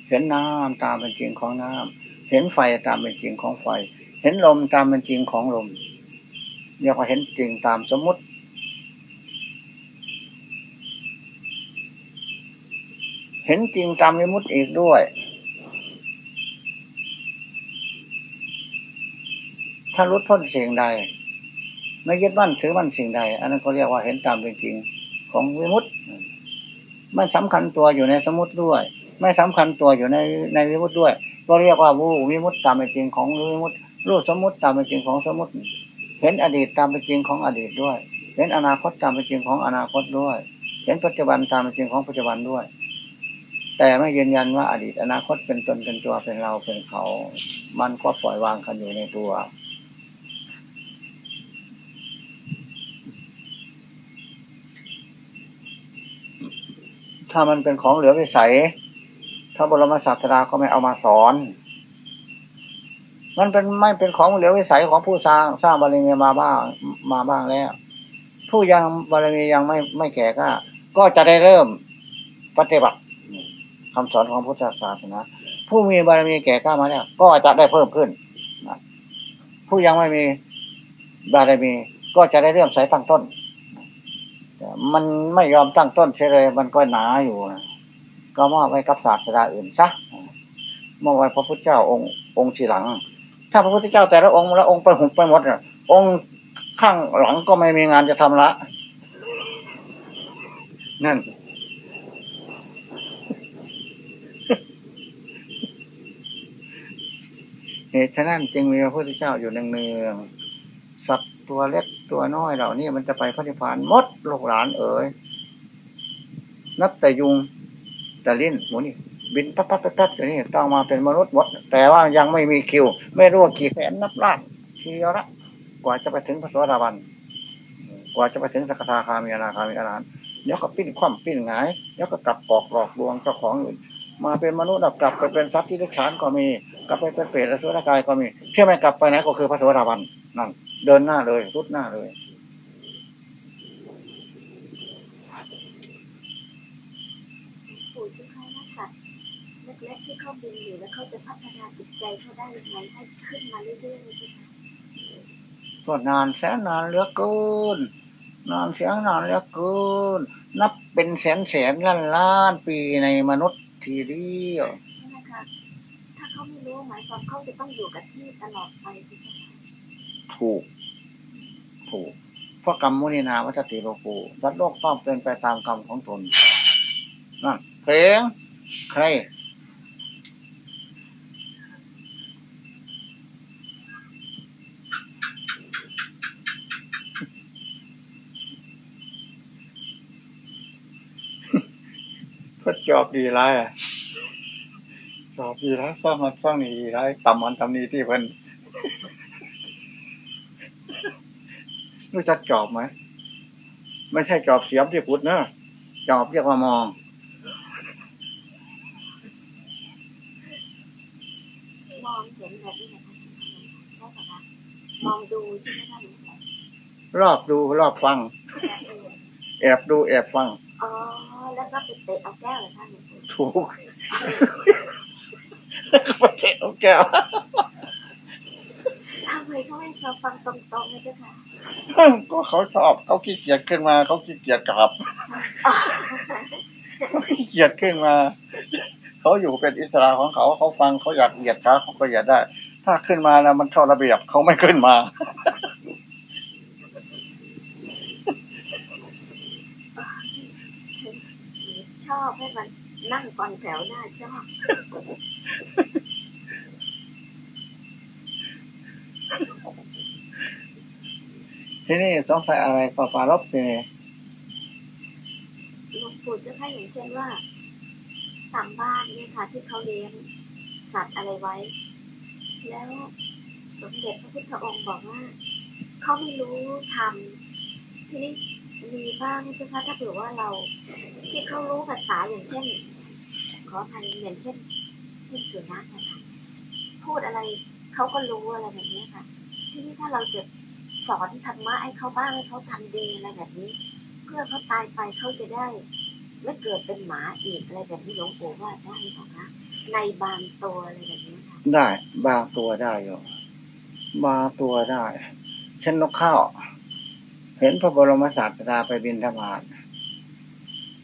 เห็นน้ำตามเป็นจริงของน้ำเห็นไฟตามเป็นจริงของไฟ เห็นลมตามเป็นจริงของลมเรียกว่าเห็นจริงตามสมมติ เห็นจริงตามวิมุติอีกด้วยถ้ารุดพ้นสิ่งใด ไม่ยึดมั่นถือมั่นสิ่งใด อันนั้นก็เรียกว่าเห็นตามเป็นจริงของวิมุตติ ไม่สำคัญตัวอยู่ในสมมติด้วย ไม่สำคัญตัวอยู่ในในวิมุติด้วย ก็เรียกว่าวูวิมุตตามเป็นจริงของวิมุตรูปสมมติตามเป็นจริงของสมมติ เห็นอดีตตามเป็นจริงของอดีตด้วย เห็นอนาคตตามเป็นจริงของอนาคตด้วย เห็นปัจจุบันตามเป็นจริงของปัจจุบันด้วย แต่ไม่ยืนยันว่าอดีตอนาคตเป็นตนเป็นตัวเป็นเราเป็นเขา มันก็ปล่อยวางกันอยู่ในตัว ถ้ามันเป็นของเหลือวิสัยถ้าบรมศาสดาก็ไม่เอามาสอน มันเป็นไม่เป็นของเหลือวิสัยของผู้สร้างสร้างบารมีมาบ้างมาบ้างแล้ว ผู้ยังบารมียังไม่ไม่แก่ก็ก็จะได้เริ่มปฏิบัติคำสอนของพุทธศาสนาผู้มีบารมีแก่กล้ามาแล้วก็จะได้เพิ่มขึ้นผู้ยังไม่มีบารมีก็จะได้เริ่มใส่ตั้งต้น มันไม่ยอมตั้งต้นเฉยเลยมันก็หนาอยู่นะก็มอบไว้กับศาสดาอื่นซะมอบไว้พระพุทธเจ้าองค์องค์ทีหลัง ถ้าพระพุทธเจ้าแต่ละองค์ละองค์ไปหุบไปหมดองค์ข้างหลังก็ไม่มีงานจะทำละ นั่น เหตุฉะนั้นจึงมีพระพุทธเจ้าอยู่เนืองๆสัตว์ ตัวเล็กตัวน้อยเหล่านี้มันจะไปพระนิพพานมดลูกหลานเอ๋ยนับแต่ยุงแต่ลิ้นหมูนี่บินปั๊บปั๊บปั๊บอย่างนี้ต้องมาเป็นมนุษย์หมด แต่ว่ายังไม่มีคิว ไม่รู้ว่ากี่แสนนับล้านทีเดียวละกว่าจะไปถึงพระสวัสดิบันกว่าจะไปถึงสักทาคามีอนาคามีอรหันต์เดี๋ยวก็ปิ้นคว่ำปิ้นหงายเดี๋ยวก็กลับกอกหลอกลวงเจ้าของอื่นมาเป็นมนุษย์กลับไปเป็นสัตว์ที่ทุกฐานก็มี กลับไปเป็นเปรตและสุรกายก็มีเที่ยวไม่กลับไปไหนก็คือพระสวัสดิบันนั่น เดินหน้าเลยรุดหน้าเลย ปู่ที่เขาว่าสัตว์เล็กที่เขาบินอยู่แล้วเขาจะพัฒนาจิตใจเขาได้ยังไงให้ขึ้นมาเรื่อยๆนะคะก็นานแสนนานเหลือเกินนานเสียงนานเหลือเกิน นับเป็นแสนแสนล้านล้านปีในมนุษย์ทีเดียวใช่ไหมคะถ้าเขาไม่รู้หมายความเขาจะต้องอยู่กับที่ตลอดไปใช่ไหมคะ ถูก ถูกเพราะกรรมมุนินาวัฏติโลกูสัตโลกต้องเป็นไปตามกรรมของตนนั่นเพลงใครก็จอบดีไร่จอบดีไรซ่อมมันซ่อมนี่ดีไรต่ำมันต่ำนี้ที่เพิ่น รู้จักจอบไหมไม่ใช่จอบเสียมที่ขุดเนอะจอบเรียกว่ามอง มองเห็นแบบนี้นะคะใช่ไหมคะมองดูใช่ไหมคะหลวงพ่อรอบดูรอบฟัง แอบดูแอบฟังอ๋อแล้วก็ไปเตะเอาแก้วเหรอคะหลวงพ่อถูกประเทศของแก้วทำไมเขาไม่ชอบฟังตรงๆเลยเจ้าค่ะ ก็เขาชอบเขาขี้เกียจขึ้นมา เขาขี้เกียจกลับเขาขี้เกียจขึ้นมา เขาอยู่เป็นอิสระของเขาเขาฟังเขาอยากเหยียดขาเขาก็เหยียดได้ ถ้าขึ้นมาแล้วมันเข้าระเบียบเขาไม่ขึ้นมาชอบให้มันนั่งก่อนแถวหน้าชอบ ที่นี่สงสัยอะไรก็ฟารบเนี่ยหลวงปู่จะให้อย่างเช่นว่าตามบ้านเนี่ยค่ะ ที่เขาเลี้ยงสัตว์อะไรไว้ แล้วสมเด็จพระพุทธองค์บอกว่า เขาไม่รู้ทำทีนี้มีบ้างใช่ไหมถ้าเผื่อว่าเรา ที่เขารู้ภาษาอย่างเช่น ขออภัยอย่างเช่นเช่นสุนัขนะคะพูดอะไรเขาก็รู้อะไรแบบนี้ค่ะ ทีนี้ถ้าเราจะ สอนธรรมะให้เขาบ้างให้เขาทำดีอะไรแบบนี้ เพื่อเขาตายไปเขาจะได้ไม่เกิดเป็นหมาอีกอะไรแบบนี้หลวงปู่ว่าได้หรือเปล่าคะในบางตัวอะไรแบบนี้ค่ะได้ บางตัวได้อยู่บางตัวได้ เช่นนกข้าวเห็นพระบรมศาสดาไปบินธบาต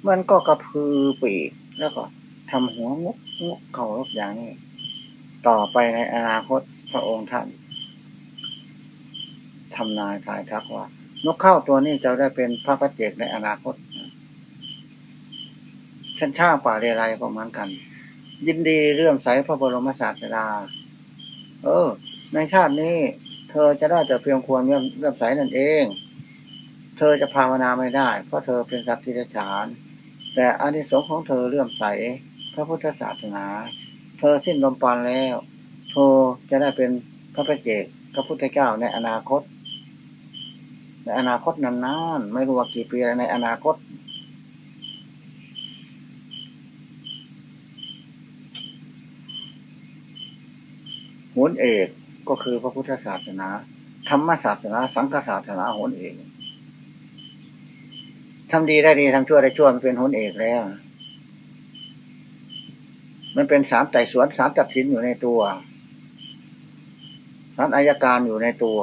มันก็กระพือปีกแล้วก็ทำหัวงกงกเข่ารบอย่างนี้ ต่อไปในอนาคตพระองค์ท่าน ทำนายทายทักว่า นกเข้าตัวนี้จะได้เป็นพระปัจเจกในอนาคตชั้นช่าป่าเรไรก็เหมือนกัน ยินดีเรื่องใสพระบรมศาสดา เออ ในชาตินี้ เธอจะได้แต่เพียงควรเรื่องเรื่องใสนั่นเอง เธอจะภาวนาไม่ได้ เพราะเธอเป็นสัตว์ที่ฉานแต่อานิสงส์ของเธอเลื่อมใส พระพุทธศาสนา เธอสิ้นลมปาณแล้ว เธอจะได้เป็นพระประเจกพระพุทธเจ้าในอนาคต ในอนาคตนานๆ ไม่รู้ว่ากี่ปีในอนาคตโหนเอกก็คือพระพุทธศาสนา ธรรมศาสนา สังฆศาสนาโหนเอกทำดีได้ดีทำชั่วได้ชั่วมันเป็นโหนเอกแล้ว มันเป็นสารไต่สวนสารตัดสินอยู่ในตัวสารอายการอยู่ในตัว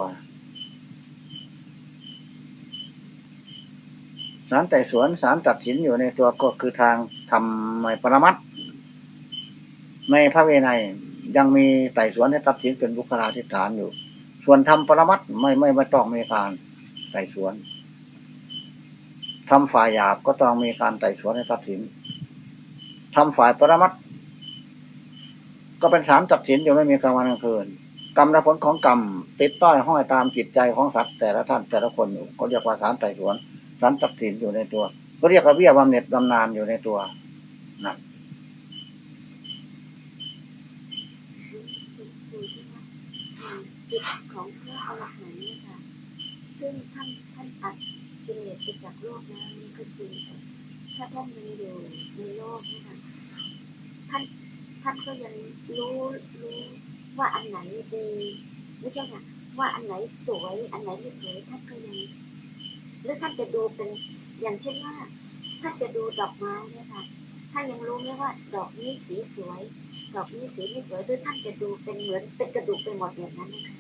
สารไต่สวนสารตัดสินอยู่ในตัวก็คือทางทำในปรมัตในพระเวไนยยังมีไต่สวนให้ตัดสินเป็นบุคลาธิฐานอยู่ ส่วนทำปรมัตไม่ไม่ไม่ต้องมีการไต่สวนทำฝ่ายหยาบก็ต้องมีการไต่สวนให้ตัดสินทำฝ่ายปรมัตก็เป็นสารตัดสินอยู่ไม่มีกลางวันกลางคืนกรรมและผลของกรรมติดต้อยห้อยตามจิตใจของสัตว์แต่ละท่านแต่ละคนอยู่ก็เรียกว่าสารไต่สวน สารตัดสินอยู่ในตัว ก็เรียกว่าเบี้ยบำเหน็จบำนาญอยู่ในตัวนั่นดูที่ว่าจิตของพระอรหันต์นี่ค่ะซึ่งท่านท่านตัดกิเลสไปจากโลกแล้วนี่ก็จริงถ้าท่านยังอยู่ในโลกนี่ค่ะท่านท่านก็ยังรู้รู้ว่าอันไหนดีไม่ใช่ค่ะว่าอันไหนสวย อันไหนไม่สวยท่านก็ยัง หรือท่านจะดูเป็นอย่างเช่นว่าท่านจะดูดอกไม้เนี่ยค่ะท่านยังรู้ไหมว่า ดอกนี้สีสวย ดอกนี้สีไม่สวยด้วยท่านจะดูเป็นเหมือนเป็นกระดูกไปหมดอย่างนั้นนะคะ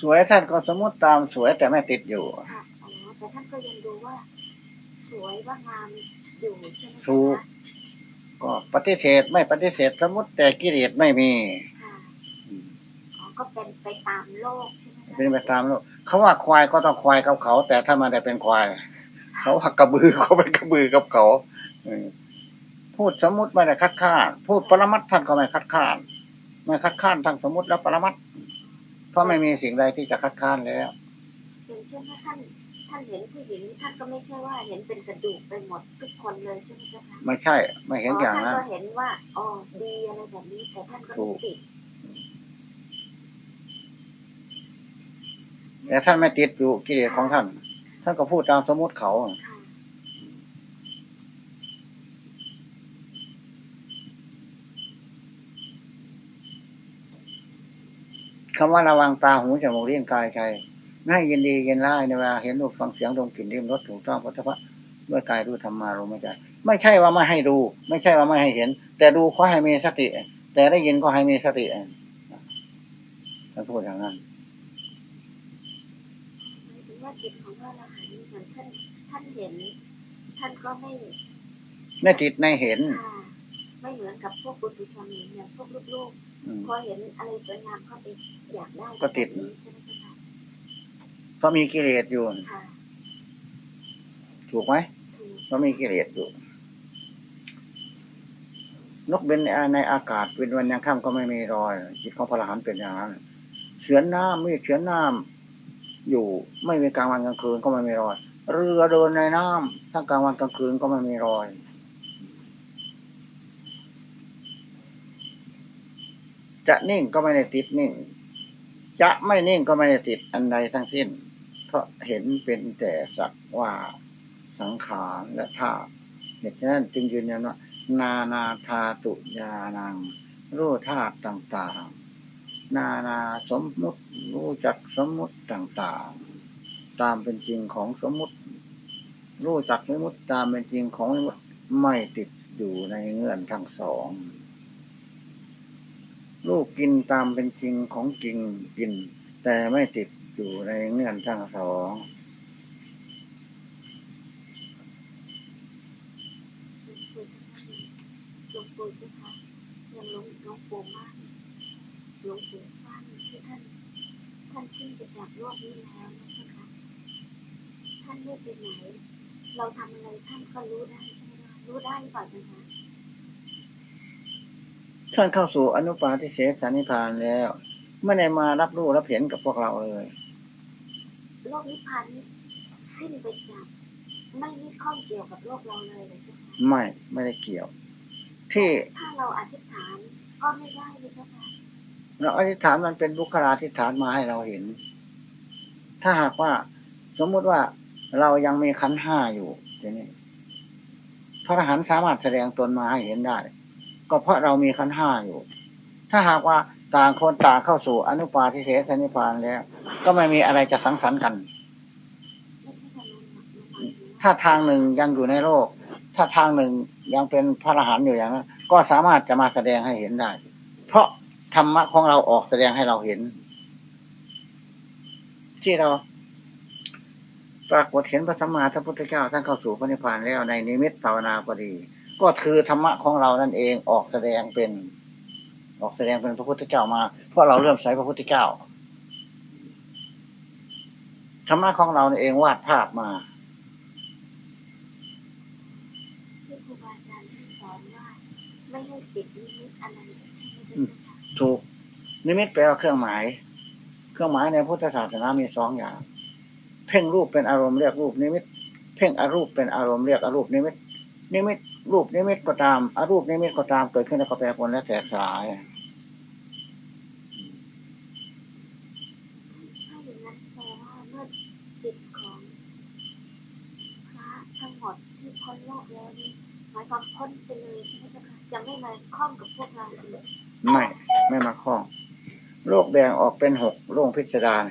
สวยท่านก็สมมติตามสวยแต่ไม่ติดอยู่ค่ะอ๋อแต่ท่านก็ยังดูว่า สวยว่างามอยู่ใช่ไหมถูกคะก็ปฏิเสธไม่ปฏิเสธสมมติแต่กิเลสไม่มีค่ะอ๋อก็เป็นไปตามโลกใช่ไหมคะเป็นไปตามโลก เขาว่าควายก็ต้องควายกับเขา แต่ถ้ามันได้เป็นควาย เขาว่ากระบือเขาเป็นกระบือกับเขาเออพูดสมมติไม่ได้คัดค้านพูดปรมัตถ์ท่านก็ไม่คัดค้านไม่คัดค้านทั้งสมมติและปรมัตถ์เพราะไม่มีสิ่งใดที่จะคัดค้านแล้วอย่างเช่นว่าท่านท่านเห็นผู้หญิงท่านก็ไม่ใช่ว่าเห็นเป็นกระดูกไปหมดทุกคนเลยใช่ไหมเจ้าคะไม่ใช่ ไม่เห็นอย่างนั้นท่านก็เห็นว่าอ๋อดีอะไรแบบนี้แต่ท่านก็ถูไม่กติด แต่ท่านไม่ติดอยู่กิเลสของท่าน ท่านก็พูดตามสมมติเขา คำว่าระวังตาหูจมูกเลี้ยงกายใจง่ายยินดียินร้ายในเวลาเห็นรูปฟังเสียงดมกลิ่นริมรสถูกต้องพุทธะด้วยกายรู้ธรรมารมณ์ไม่ใจไม่ใช่ว่าไม่ให้ดู ไม่ใช่ว่าไม่ให้เห็น แต่ดูก็ให้มีสติ แต่ได้ยินก็ให้มีสติท่านพูดอย่างนั้น หมายถึงว่าจิตของพระอรหันต์เหมือนท่านท่าน เห็น ท่านก็ไม่ในติดในเห็นค่ะไม่เหมือนกับพวกบุตรชนอย่างพวกลูกอืมๆพอเห็นอะไรสวยงามก็ไปอยากได้ก็ติดแบบนี้ใช่ไหมเจ้าคะเพราะมีกิเลสอยู่ค่ะถูกไหมถูกเพราะมีกิเลสอยู่ นกบินในอากาศเป็นวันยังค่ำก็ไม่มีรอย จิตของพระอรหันต์เป็นอย่างนั้นเฉือนน้ำมีดเฉือนน้ำอยู่ไม่มีกลางวันกลางคืนก็ไม่มีรอย เรือเดินในน้ำทั้งกลางวันกลางคืนก็ไม่มีรอย จะนิ่งก็ไม่ได้ติดนิ่ง จะไม่นิ่งก็ไม่ได้ติดอันใดทั้งสิ้น เพราะเห็นเป็นแต่สักว่าสังขารและธาตุเหตุฉะนั้นจึงยืนยันว่า นานาธาตุยานังรู้ธาตุต่าง ๆ นานาสมมุติรู้จักสมมุติต่าง ๆ ตามเป็นจริงของสมมุติ รู้จักสมมุติตามเป็นจริงของสมมุติไม่ติดอยู่ในเงื่อนทั้งสองรู้กินตามเป็นจริงของจริงกิน แต่ไม่ติดอยู่ในเงื่อนทั้งสองหลวงปู่เจ้าคะอย่างหลวงหลวงปู่มากหลวงปู่ฟ้านที่ท่าน ท่านขึ้นไปจากโลกนี้แล้ว ท่านไม่ไปไหน เราทำอะไรท่านก็รู้ได้ใช่ไหมคะรู้ได้ก่อนนะคะท่านเข้าสู่อนุปาทิเสสนิพพานแล้วไม่ได้มารับรู้รับเห็นกับพวกเราเลยโลกนิพพานนี้สิ้นไปจากไม่มีข้องเกี่ยวกับโลกเราเลยเลยเจ้าคะไม่ไม่ได้เกี่ยว ที่ถ้าเราอธิษฐานก็ไม่ได้เลยเจ้าคะเราอธิษฐานมันเป็นบุคลาธิษฐานมาให้เราเห็น ถ้าหากว่า สมมุติว่า เรายังมีขันห้าอยู่ทีนี้พระอรหันต์สามารถแสดงตนมาให้เห็นได้ ก็เพราะเรามีขันห้าอยู่ ถ้าหากว่าต่างคนต่างเข้าสู่อนุปาทิเสสนิพานแล้ว ก็ไม่มีอะไรจะสังสรรค์กัน ถ้าทางหนึ่งยังอยู่ในโลก ถ้าทางหนึ่งยังเป็นพระอรหันต์อยู่อย่างนั้นก็สามารถจะมาแสดงให้เห็นได้ เพราะธรรมะของเราออกแสดงให้เราเห็น ที่เรา ปรากฏเห็นพระสัมมาสัมพุทธเจ้าท่านเข้าสู่พระนิพพานแล้วในนิมิตภาวนาก็ดี ก็คือธรรมะของเรานั่นเองออกแสดงเป็น ออกแสดงเป็นพระพุทธเจ้ามา เพราะเราเริ่มใส่พระพุทธเจ้าธรรมะของเราเองวาดภาพมาที่ครูบาอาจารย์ท่านสอนว่าไม่ให้ติดนิมิตอะไรใช่ไหมเจ้าคะถูกนิมิตแปลว่าเครื่องหมาย เครื่องหมายในพุทธศาสนามีสองอย่าง เพ่งรูปเป็นอารมณ์เรียกรูปนิมิต เพ่งอรูปเป็นอารมณ์เรียกอรูปนิมิต นิมิตรูปนิมิตก็ตามอรูปนิมิตก็ตามเกิดขึ้นแล้วก็แปรปรวนและแตกสลายถ้าอย่างนั้นแปลว่าเมื่อจิตของพระทั้งหมดที่พ้นโลกแล้วนี่หมายความพ้นไปเลยใช่ไหมเจ้าคะจะไม่มาคล้องกับพวกเราอีกไม่ ไม่มาคล้อง โลกแบ่งออกเป็นหกโลกพิสดาร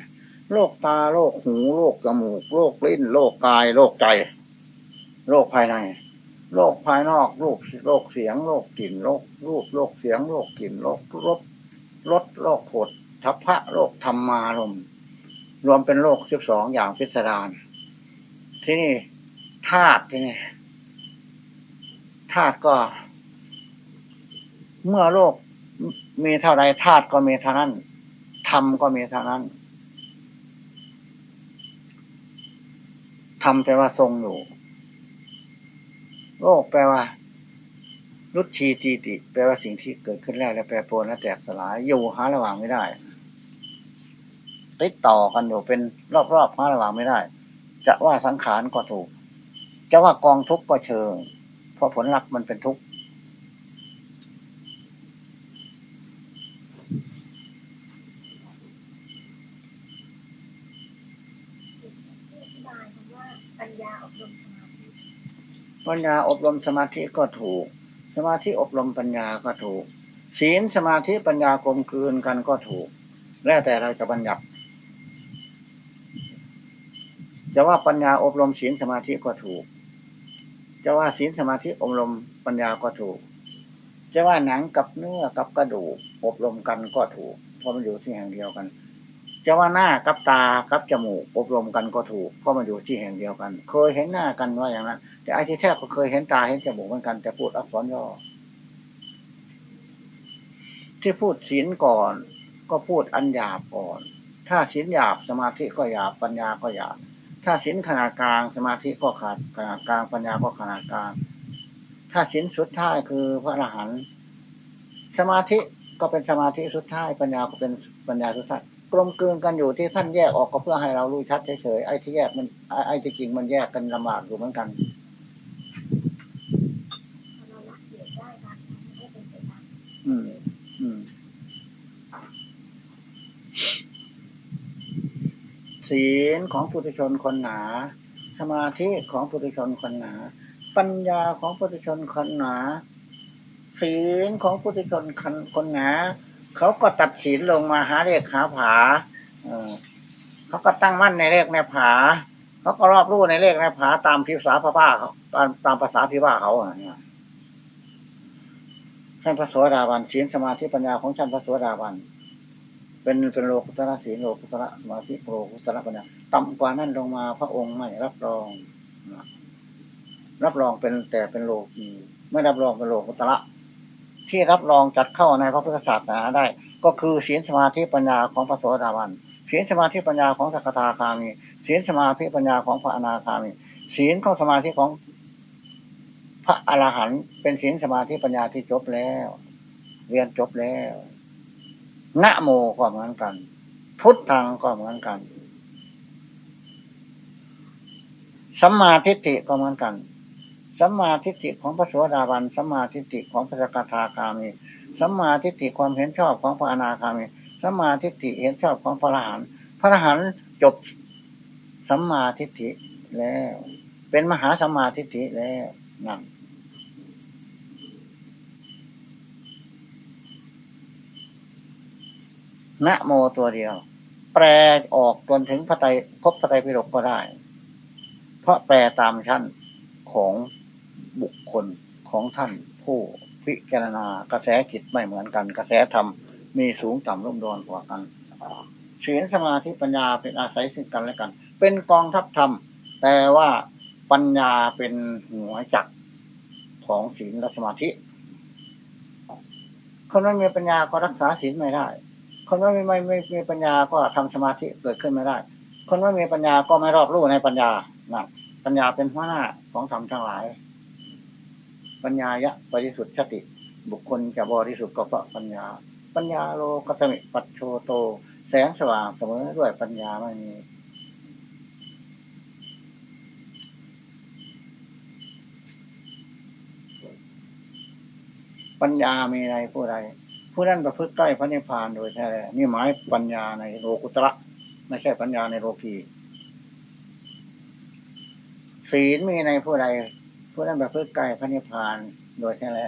โลกตาโลกหูโลกจมูกโลกลิ้นโลกกายโลกใจโลกภายในโโลกภายนอกโรูปโลกเสียงโลกกลิ่นโลกรูปโลกเสียงโลกกลิ่นโลกรสรสโลกผดทัพพระโลกธรรมารมรวมเป็นโลกสิบสองอย่างพิสดารที่นี่ธาตุที่นี่ธาตุก็ เมื่อโลกมีเท่าไรธาตุก็มีเท่านั้นธรรมก็มีเท่านั้น ธรรมแปลว่าทรงอยู่ โลกแปลว่ารุดชีจีติ แปลว่าสิ่งที่เกิดขึ้นแล้วและแปรปรวนและแตกสลายอยู่หาระหว่างไม่ได้ติดต่อกันอยู่เป็นรอบๆหาระหว่างไม่ได้ จะว่าสังขารก็ถูก จะว่ากองทุกข์ก็เชิง เพราะผลลัพธ์มันเป็นทุกข์ อธิบายคำว่าปัญญาอบรมสมาธิ ปัญญาอบรมสมาธิก็ถูก สมาธิอบรมปัญญาก็ถูก ศีลสมาธิปัญญากลมกลืนกันก็ถูก แล้วแต่เราจะบัญญัติจะว่าปัญญาอบรมศีลสมาธิก็ถูก จะว่าศีลสมาธิอบรมปัญญาก็ถูก จะว่าหนังกับเนื้อกับกระดูกอบรมกันก็ถูก เพราะมันอยู่ที่แห่งเดียวกัน จะว่าหน้ากับตากับจมูกอบรมกันก็ถูกเพราะมันอยู่ที่แห่งเดียวกัน เคยเห็นหน้ากันว่าอย่างนั้น แต่ไอ้ที่แท้ก็เคยเห็นตาเห็นจมูกเหมือนกันแต่พูดอักษรย่อที่พูดศีลก่อนก็พูดอันหยาบก่อน ถ้าศีลหยาบสมาธิก็หยาบปัญญาก็หยาบ ถ้าศีลขนาดกลางสมาธิก็ขาดขนาดกลางปัญญาก็ขนาดกลาง ถ้าศีลสุดท้ายคือพระอรหันต์สมาธิก็เป็นสมาธิสุดท้ายปัญญาก็เป็นปัญญาสุดท้าย กลมกลืนกันอยู่ที่ท่านแยกออกก็เพื่อให้เรารู้ชัดเฉยๆไอ้ที่แยกมันไอ้ไอ้ที่จริงมันแยกกันลำบากอยู่เหมือนกันอืมอืมศีลของปุถุชนคนหนา สมาธิของปุถุชนคนหนา ปัญญาของปุถุชนคนหนา ศีลของปุถุชนคนหนา เขาก็ตัดศีลลงมาหาเลขหาผาเขาก็ตั้งมั่นในเลขในผา เขาก็รอบรู้ในเลขในผาตามพิภาษาพระบ้าเขาตามตามภาษาพิบ้าเขาเนี่ยท่านพระโสดาบันศีลสมาธิปัญญาของท่านพระโสดาบันเป็นเป็นโลกุตระศีลโลกุตระสมาธิโลกุตระปัญญาต่ำกว่านั้นลงมาพระองค์ไม่รับรอง รับรองเป็นแต่เป็นโลกีไม่รับรองเป็นโลกุตระ ที่รับรองจัดเข้าในพระพุทธศาสนาได้ ก็คือศีลสมาธิปัญญาของพระโสดาบันศีลสมาธิปัญญาของสักทาคามีศีลสมาธิปัญญาของพระอนาคามีศีลข้อสมาธิของพระอรหันต์เป็นศีลสมาธิปัญญาที่จบแล้ว เรียนจบแล้วนะโมก็เหมือนกัน พุทธังก็เหมือนกันสัมมาทิฏฐิก็เหมือนกัน สัมมาทิฏฐิของพระโสดาบันสัมมาทิฏฐิของพระสกทาคามีสัมมาทิฏฐิความเห็นชอบของพระอนาคามีสัมมาทิฏฐิเห็นชอบของพระอรหันต์พระอรหันต์จบสัมมาทิฏฐิแล้ว เป็นมหาสัมมาทิฏฐิแล้วนั่นนะโมตัวเดียว แปลออกจนถึงพระไตรพบพระไตรปิฎกก็ได้ เพราะแปลตามชั้นของ คลของท่านผู้พิจารณากระแสจิตไม่เหมือนกัน กระแสธรรมมีสูงต่ำร่มดอนกว่ากันศีลสมาธิปัญญาเป็นอาศัยซึ่งกันและกัน เป็นกองทัพธรรม แต่ว่าปัญญาเป็นหัวจักของศีลและสมาธิ คนไม่มีปัญญาก็รักษาศีลไม่ได้ คนไม่ไม่ไม่มีปัญญาก็ทำสมาธิเกิดขึ้นไม่ได้ คนไม่มีปัญญาก็ไม่รอบรู้ในปัญญานะปัญญาเป็นหัวหน้าของธรรมทั้งหลาย ปัญญายะบริสุทธิ์สติ บุคคลจะบริสุทธิ์ก็เพราะปัญญา ปัญญาโลกัตมิปัจโชโต แสงสว่างเสมอด้วยปัญญาไม่มีปัญญามีในผู้ใดผู้นั้นประพฤติใกล้พระนิพพานโดยแท้นี่หมายปัญญาในโลกุตระไม่ใช่ปัญญาในโลกีศีลมีในผู้ใด ผู้นั้นประพฤติใกล้พระนิพพานโดยแท้แล้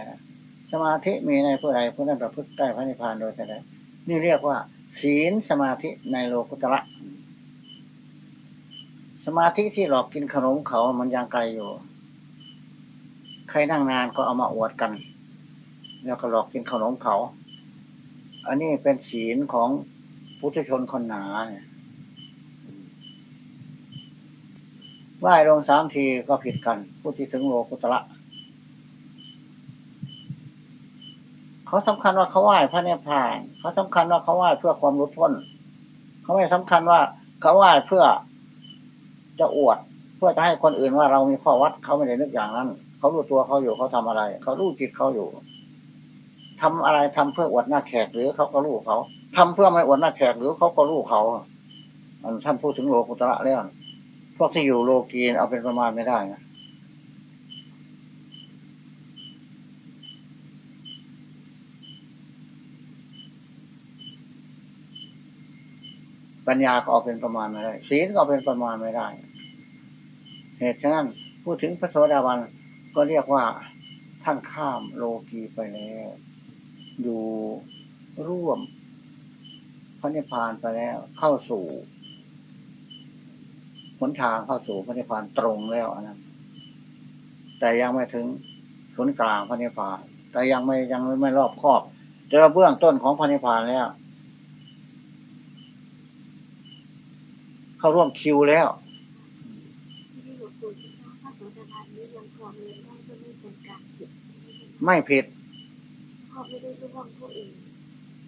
สมาธิมีในผู้ใดผู้นั้นประพฤติใกล้พระนิพพานโดยแท้นี่เรียกว่า ศีลสมาธิในโลกุตระ สมาธิที่หลอกกินขนมเขามันยังไกลอยู่ ใครนั่งนานก็เอามาอวดกัน แล้วก็หลอกกินขนมเขา อันนี้เป็นศีลของพุทธชนคนหนาเนี่ย ไหว้ลงสามทีก็ผิดกันผู้ที่ถึงโลกุตระเขาสำคัญว่าเขาไหว้พระเนพานเขาสำคัญว่าเขาไหว้เพื่อความรุดพ้นเขาไม่สำคัญว่าเขาไหว้เพื่อจะอวด เพื่อจะให้คนอื่นว่าเรามีข้อวัดเขาไม่ได้นึกอย่างนั้นเขารู้ตัวเขาอยู่เขาทำอะไร เขารู้จิตเขาอยู่ทำอะไรทำเพื่ออวดหน้าแขกหรือเขาก็รู้เขาทำเพื่อไม่อวดหน้าแขกหรือเขาก็รู้เขาอันท่านพูดถึงโลกุตระแล้ว พวกที่อยู่โลกีนเอาเป็นประมาณไม่ได้นะปัญญาก็เอาเป็นประมาณไม่ได้ศีลก็เอาเป็นประมาณไม่ได้ เหตุฉะนั้นพูดถึงพระโสดาบันก็เรียกว่าท่านข้ามโลกีไปแล้ว อยู่ร่วมพระนิพพานไปแล้วเข้าสู่ นทางเข้าสู่พระนิพพานตรงแล้วอันนั้น แต่ยังไม่ถึงศูนย์กลางพระนิพพาน แต่ยังไม่ยังไม่รอบครอบเจอเบื้องต้นของพระนิพพานแล้ว เข้าร่วมคิวแล้วไม่ผิดเพราะไม่ร่วมผู้อื่น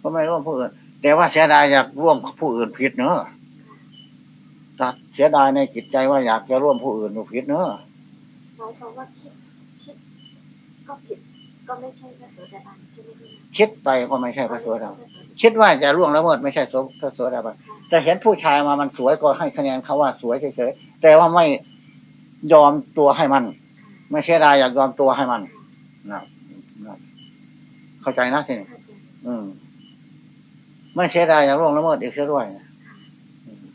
ก็ไม่ร่วมผู้อื่น แต่ว่าเสียดายอยากร่วมผู้อื่นผิดเนอะ เสียดายในจิตใจว่าอยากจะร่วมผู้อื่นผิดเนอะหมายความว่าคิดคิดก็ผิดก็ไม่ใช่พระโสดาบันใช่ไหมพี่นะคิดไปก็ไม่ใช่พระโสดาบันคิดว่าจะล่วงละเมิดไม่ใช่พระโสดาบันแต่เห็นผู้ชายมามันสวยก็ให้คะแนนเขาว่าสวยเฉยๆแต่ว่าไม่ยอมตัวให้มัน ไม่เสียดายอยากยอมตัวให้มันนะนะเข้าใจนะทีนี้เข้าใจอืม ไม่เสียดายอยากล่วงละเมิดอีกเสียด้วยนะอืม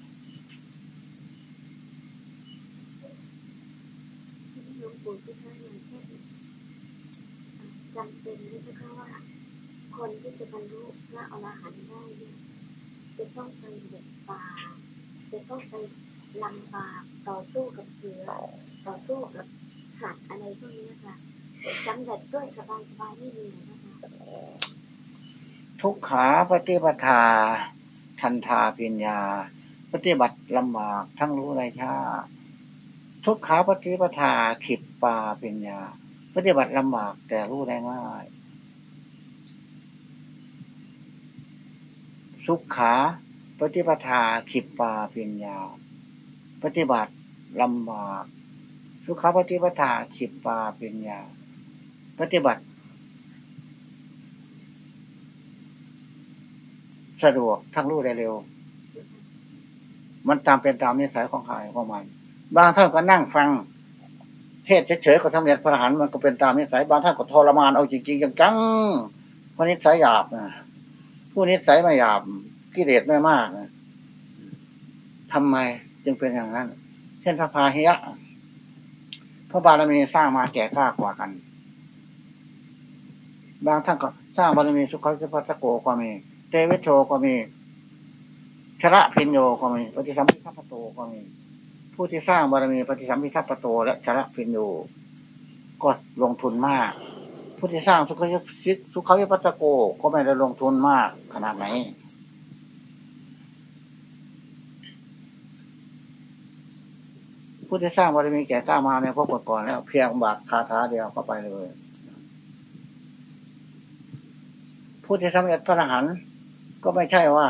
ที่หลวงปู่ที่ท่านอย่างเช่นจำเป็นไหมเจ้าค่ะว่า คนที่จะบรรลุพระอรหันต์ได้เนี่ยจะต้องไปเด็ดป่าจะ ต้องไปลำบากต่อสู้กับเสือต่อสู้กับสัตว์อะไรพวกนี้ค่ะจำเร็จด้วยสบายสบายๆไม่มีนะคะทุกขาปฏิปทาทันทาปิญญา ปฏิบัติลำบากทั้งรู้ไรชาทุกขาปฏิปทาขิดปาปิญญา ปฏิบัติลำบากแต่รู้ได้ง่ายสุขขา ปฏิปทาขิดปาปิญญาปฏิบัติลำบาก สุขปฏิปทาขิดปาปิญญาปฏิบัติ สะดวกทั้งรู้ได้เร็ว มันตามเป็นตามนิสัยของใครของมัน บางท่านก็นั่งฟัง เทศเฉยๆก็ทำเนียนพระหันมันก็เป็นตามนิสัย บางท่านก็ทรมานเอาจริงๆจังๆเพราะนิสัยหยาบนะผู้นิสัยไม่หยาบ กิเลสไม่มากนะทำไมจึงเป็นอย่างนั้น เช่นพระพาหิยะพระบารมีสร้างมาแก่กล้ากว่ากัน บางท่านก็สร้างบารมีสุขสิพัสสโกก็มีเตวิโชก็มีชระพินโยก็มีปฏิสัมพิทัพโตก็มี ผู้ที่สร้างบารมีปฏิสัมพิทัพโตและชระพินโยก็ลงทุนมาก ผู้ที่สร้างสุขสิสุขวิปัสสโกก็ไม่ได้ลงทุนมากขนาดไหน ผู้ที่สร้างบารมีแก่กล้ามาในพวกก่อนแล้ว เพียงบาทคาถาเดียวก็ไปเลย ผู้ที่สำเร็จพระอรหันต์ก็ไม่ใช่ว่า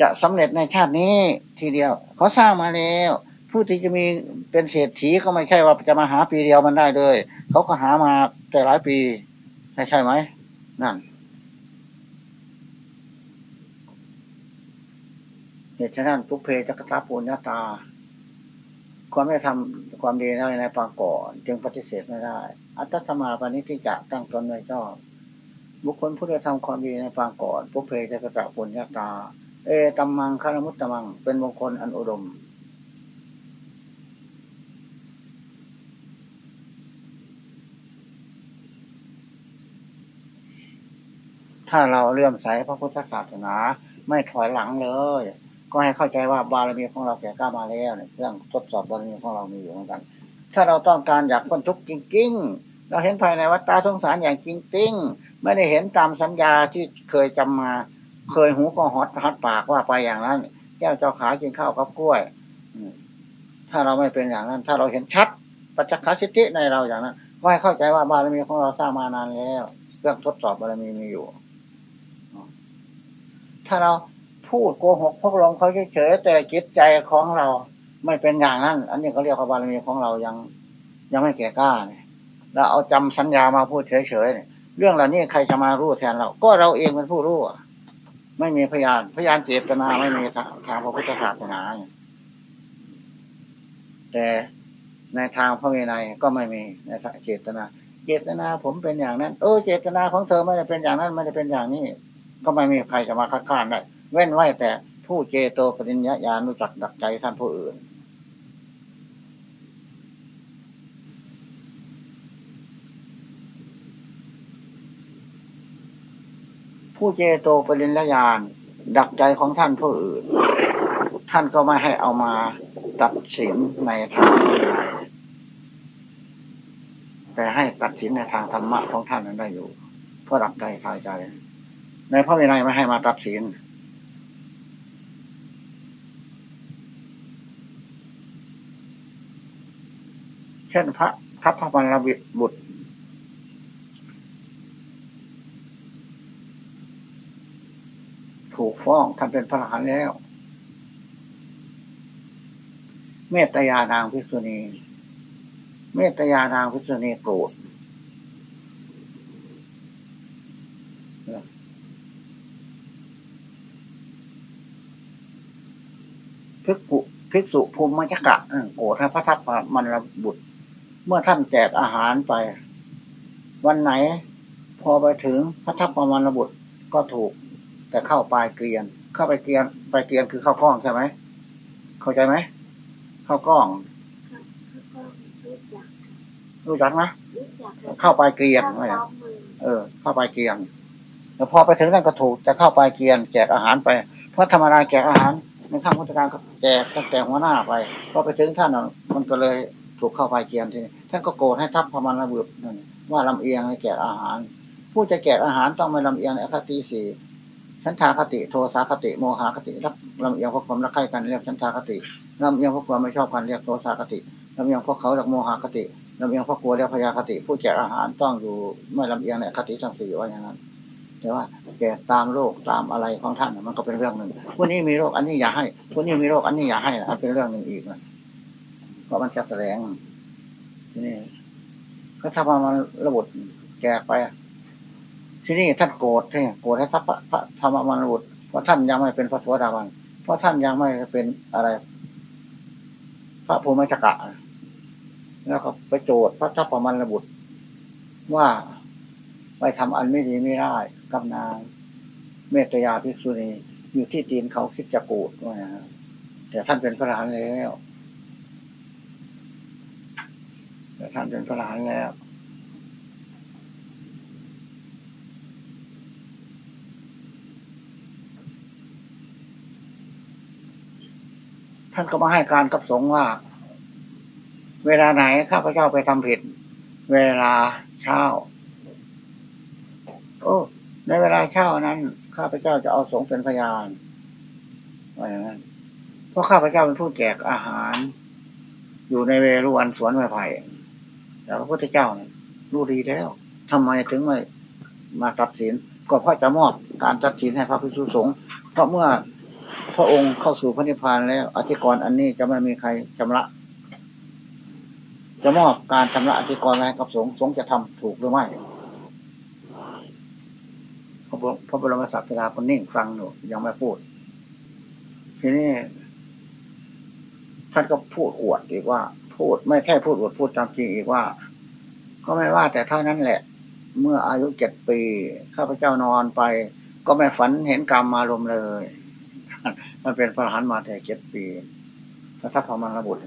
จะสำเร็จในชาตินี้ทีเดียว เขาสร้างมาแล้วผู้ที่จะมีเป็นเศรษฐีก็ไม่ใช่ว่าจะมาหาปีเดียวมันได้เลย เขาก็หามาแต่หลายปีใช่ไหมนั่นเหตุฉะนั้นทุกเพจักตาปุญญาตา ความไม่ทำความดีได้ในปางก่อน จึงปฏิเสธไม่ได้ อัตตสมาปณิทิจะตั้งตนไว้ชอบ บุคคลผู้ได้ทำความดีในปางก่อนปุเพจะกระจะปุญญาตา เอตัมมังคารมุตตมัง เป็นมงคลอันอุดมถ้าเราเลื่อมใสพระพุทธศาสนา ไม่ถอยหลังเลย ก็ให้เข้าใจว่าบารมีของเราแก่กล้ามาแล้วเนี่ยเรื่องทดสอบบารมีของเรามีอยู่เหมือนกัน ถ้าเราต้องการอยากพ้นทุกข์จริง ๆ เราเห็นภายในวัฏฏะสงสารอย่างจริงติ้งไม่ได้เห็นตามสัญญาที่เคยจำมาเคยหูก็ฮอตฮัดปากว่าไปอย่างนั้น แก้วเจ้าขากินข้าวกับกล้วยถ้าเราไม่เป็นอย่างนั้น ถ้าเราเห็นชัดปัจจคสิทธิในเราอย่างนั้นก็ให้เข้าใจว่าบารมีของเราสร้างมานานแล้ว เรื่องทดสอบบารมีมีอยู่ ถ้าเรา พูดโกหกพวกลงเขาเฉยๆแต่จิตใจของเรา ไม่เป็นอย่างนั้น อันนี้เขาเรียกว่าบารมีของเรายัง ยังไม่แก่กล้าเนี่ยเราเอาจำสัญญามาพูดเฉยๆเนี่ยเรื่องเหล่านี้ใครจะมารู้แทนเรา ก็เราเองเป็นผู้รู้ไม่มีพยาน พยานเจตนาไม่มีทางทางพระพุทธศาสนาเนี่ยแต่ในทางพระวินัยก็ไม่มีในทางเจตนา เจตนาผมเป็นอย่างนั้น เออเจตนาของเธอไม่ได้เป็นอย่างนั้น ไม่ได้เป็นอย่างนี้ ก็ไม่มีใครจะมาคัดค้านได้ เว้นไว้แต่ผู้เจโตปริญญาญาณรู้จักดักใจท่านผู้อื่น ผู้เจโตปริญญาญาณดักใจของท่านผู้อื่น ท่านก็ไม่ให้เอามาตัดสินในทางแต่ให้ตัดสินในทางธรรมะของท่านนั้นได้อยู่ เพื่อดักใจคลายใจ ในพระวินัยไม่ให้มาตัดสิน ช่นพระทัพพมรบิบุตร ถูกฟ้องท่านเป็นพระอรหันต์แล้ว เมตยานางพิษุณี เมตยานางพิษุณีโกรธภิกษุภิกษุภูมิมัจจกะโกรธพระทัพมันระบุตร เมื่อท่านแจกอาหารไป วันไหน พอไปถึงพระทัพพมันระบุตรก็ถูก แต่เข้าปลายเกลียน เข้าไปเกลียนปลายเกลียนคือเข้ากล้องใช่ไหมเข้าใจไหมเข้ากล้องรู้จักรู้จักนะรู้จักเข้าปลายเกลียนข้าวว่าอย่างซ้อมมือเออ เข้าปลายเกลียนแล้วพอไปถึงนั่นก็ถูกจะเข้าปลายเกลียนแจกอาหารไปเพราะธรรมดาแจกอาหารในข้างพุทธการก็แจกตั้งแต่หัวหน้าไปพอไปถึงท่านน่ะมันก็เลย ถูกเข้าปลายเกียนทีนี้ท่านก็โกรธให้ทัพพมันระเบิดนั่นว่าลำเอียงในแจกอาหาร ผู้จะแจกอาหารต้องไม่ลำเอียงในอคติสี่ฉันทาคติโทสาคติโมหคติรับลำเอียงเพราะความรักใคร่กันเรียกฉันทาคติลำเอียงเพราะความไม่ชอบกันเรียกโทสาคติลำเอียงเพราะเขาเรียกโมหคติลำเอียงเพราะกลัวเรียกพยาคติ ผู้แจกอาหารต้องอยู่ไม่ลำเอียงในคติทั้งสี่ว่าอย่างนั้น แต่ว่าแก่ตามโรคตามอะไรของท่านมันก็เป็นเรื่องหนึ่งผู้นี้มีโรคอันนี้อย่าให้ผู้นี้มีโรคอันนี้อย่าให้นะเป็นเรื่องหนึ่งอีกนะ เพราะมันจะแสดงทีนี่ก็ถ้ามันระบุแจกไป ที่นี่ท่านโกรธที่โกรธให้พระพระธรรมมันระบุเพราะท่านยังไม่เป็นพระสวัสดาวันเพราะท่านยังไม่เป็นอะไร พระภูมิจักระแล้วก็ไปโจทย์พระทัพพมันระบุว่าไปทำอันไม่ดีไม่ได้กับนางเมตยาภิกษุณีอยู่ที่ตีนเขาคิดจะโกรธว่าแต่ท่านเป็นพระอรหันต์แล้ว แต่ท่านเป็นพระอรหันแล้ว ท่านก็มาให้การกับสงฆ์ว่า เวลาไหนข้าพเจ้าไปทำผิด เวลาเช้า โอ้ในเวลาเช้านั้น ข้าพเจ้าจะเอาสงฆ์เป็นพยานว่าอย่างนั้นเพราะข้าพเจ้าเป็นผู้แจกอาหาร อยู่ในเวรุวันสวนไม้ไผ่ แต่พระพุทธเจ้าเนี่ยรู้ดีแล้วทำไมถึงไม่มาตัดสิน ก็เพราะจะมอบการตัดสินให้พระภิกษุสงฆ์เพราะเมื่อพระองค์เข้าสู่พระนิพพานแล้ว อธิกรณ์อันนี้จะไม่มีใครชำระ จะมอบการชำระอธิกรณ์ไว้ให้กับสงฆ์สงฆ์จะทำถูกหรือไม่พระบรมพระบรมศาสดาคนนิ่งฟังอยู่ยังไม่พูด ทีนี้ท่านก็พูดอวดอีกว่า พูด ไม่แค่พูดอวดพูดตามจริงอีกว่า ก็ไม่ว่าแต่เท่านั้นแหละ เมื่ออายุเจ็ดปีข้าพเจ้านอนไป ก็ไม่ฝันเห็นกรรมมารมเลยมันเป็นพระหันมาแต่เจ็ดปีพระทัพพมันระบุตร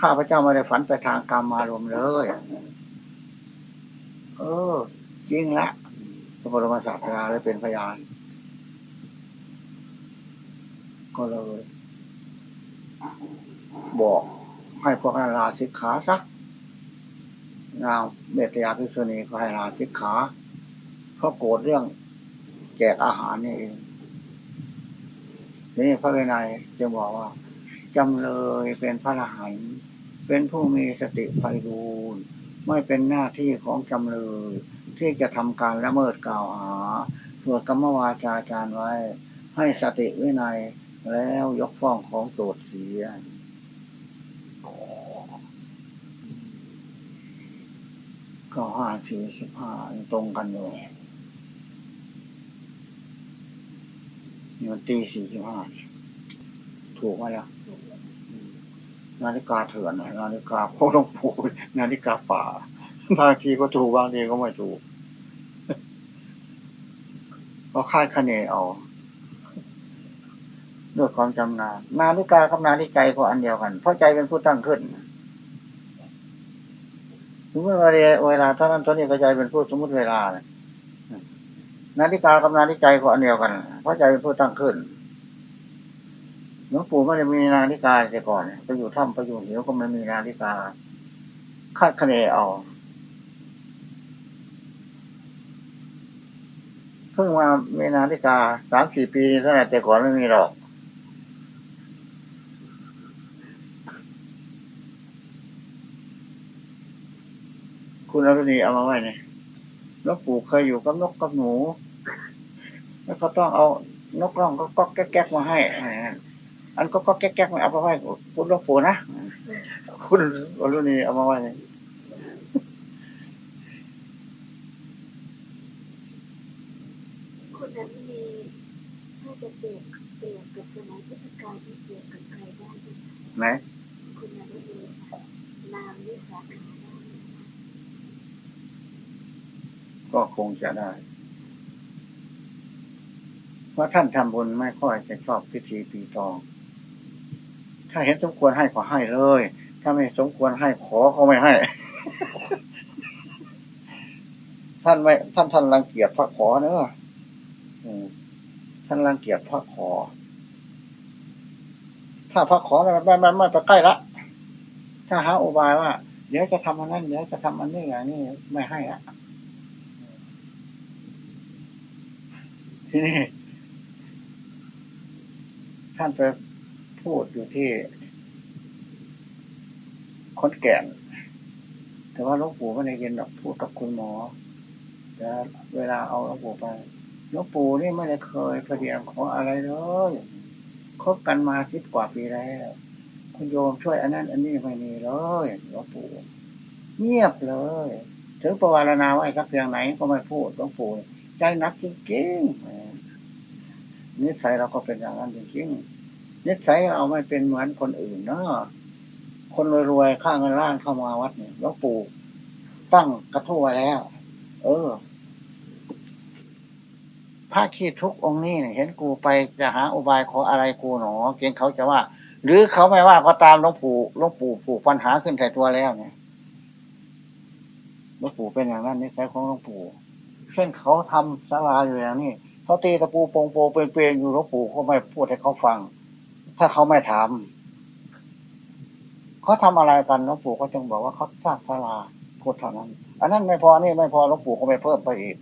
ข้าพเจ้าไม่ได้ฝันไปทางกรรมมารวมเลย เออ จริงละพระบรมศาสดาเลยเป็นพยาน ก็เลย บอก ให้พวกนั้นลาสิกขาสักนางเมตยาภิษุณีก็ให้ลาสิกขาเพราะโกรธเรื่องแจกอาหารนี่เองนี่พระเวไนยจึงบอกว่าจำเลยเป็นพระอรหันต์เป็นผู้มีสติไฟบูรณ์ไม่เป็นหน้าที่ของจำเลย ที่จะทำการละเมิดกล่าวหาสวดกรรมวาจาจารย์ไว้ ให้สติวินัยแล้วยกฟ้องของโจทย์เสีย ก็ห้าสี่สิบห้าตรงกันอยู่นี่มันตีสี่สิบห้าถูกไหมล่ะนาฬิกาเถื่อนนาฬิกาโคตรผูนาฬิกาป่าบางทีก็ถูกบางทีก็ไม่ถูกก็คาดคะเนเอาด้วยความจำนา นาฬิกากับนาฬิกาก็อันเดียวกัน เพราะใจเป็นผู้ตั้งขึ้น ถึงเมื่อเวลาเท่านั้นเท่านี้ก็ใจเป็นผู้สมมติเวลาเนี่ยนาฬิกากับนาฬิกาก็อันเดียวกัน เพราะใจเป็นผู้ตั้งขึ้นหลวงปู่ไม่ได้มีนาฬิกาแต่ก่อนไปอยู่ถ้ำไปอยู่เหวก็ไม่มีนาฬิกาคาดคะเนเอาเพิ่งมามีนาฬิกาสามสี่ปีเท่านั้นแต่ก่อนไม่มีหรอก คุณอรุณีเอามาไว้เนี่ยนกปู่เคยอยู่กับนกกับหนู แล้วเขาต้องเอานกร้องก็ก็แก๊กๆมาให้อันก็ก็แก๊กๆมาเอามาไว้คุณนกปู่นะคุณอรุณีเอามาไว้เนี่ยคุณนั้นมีถ้าจะเปรียบเปรียบกับสมัยพุทธกาลที่เปรียบกับใครได้ไหม ไหน คุณนั้นมีนามวิสาขาได้ไหม ก็คงจะได้ เพราะท่านทำบุญไม่ค่อยจะชอบพิธีปีตอง ถ้าเห็นสมควรให้ก็ให้เลย ถ้าไม่สมควรให้ขอก็ไม่ให้ ท่านไม่ ท่านท่านรังเกียจพระขอเนอะท่านรังเกียจพระขอ ถ้าพระขอมันมันมันไม่ไปใกล้ละ ถ้าหาอุบายว่า เดี๋ยวจะทำอันนั้น เดี๋ยวจะทำอันนี้อย่างนี้ไม่ให้อะ ที่นี้ท่านไปพูดอยู่ที่คนแก่น แต่ว่าหลวงปู่ไม่ได้ยินหรอกพูดกับคุณหมอแต่เวลาเอาหลวงปู่ไปหลวงปู่นี่ไม่ได้เคยประเดียงของอะไรเลยคบกันมาสิบกว่าปีแล้วคุณโยมช่วยอันนั้น อันนี้ไม่มีเลยหลวงปู่เงียบเลย ถึงประวารณาไว้สักเพียงไหนก็ไม่พูดหลวงปู่ใจนักจริงๆ นิสัยเราก็เป็นอย่างนั้นจริงๆนิสัยเราไม่เป็นเหมือนคนอื่นเนาะคนรวยๆข้างเงินล้านเข้ามาวัดเนี่ยหลวงปู่ตั้งกระทู้ไว้แล้ว เออพระขี้ทุกองค์นี้เห็นกูไปจะหาอุบายขออะไรกูหนอเกรงเขาจะว่า หรือเขาไม่ว่าก็ตามหลวงปู่หลวงปู่ผูกปัญหาขึ้นใส่ตัวแล้วเนี่ยหลวงปู่เป็นอย่างนั้นนิสัยของหลวงปู่เช่นเขาทำศาลาอยู่อย่างนี้ เขาตีตะปูโปงโปงเปลงๆอยู่หลวงปู่ก็ไม่พูดให้เขาฟัง ถ้าเขาไม่ถามเขาทำอะไรกันหลวงปู่ก็จึงบอกว่าเขาสร้างศาลาพูดเท่านั้น อันนั้นไม่พอนี่ไม่พอหลวงปู่ก็ไม่เพิ่มไปอีก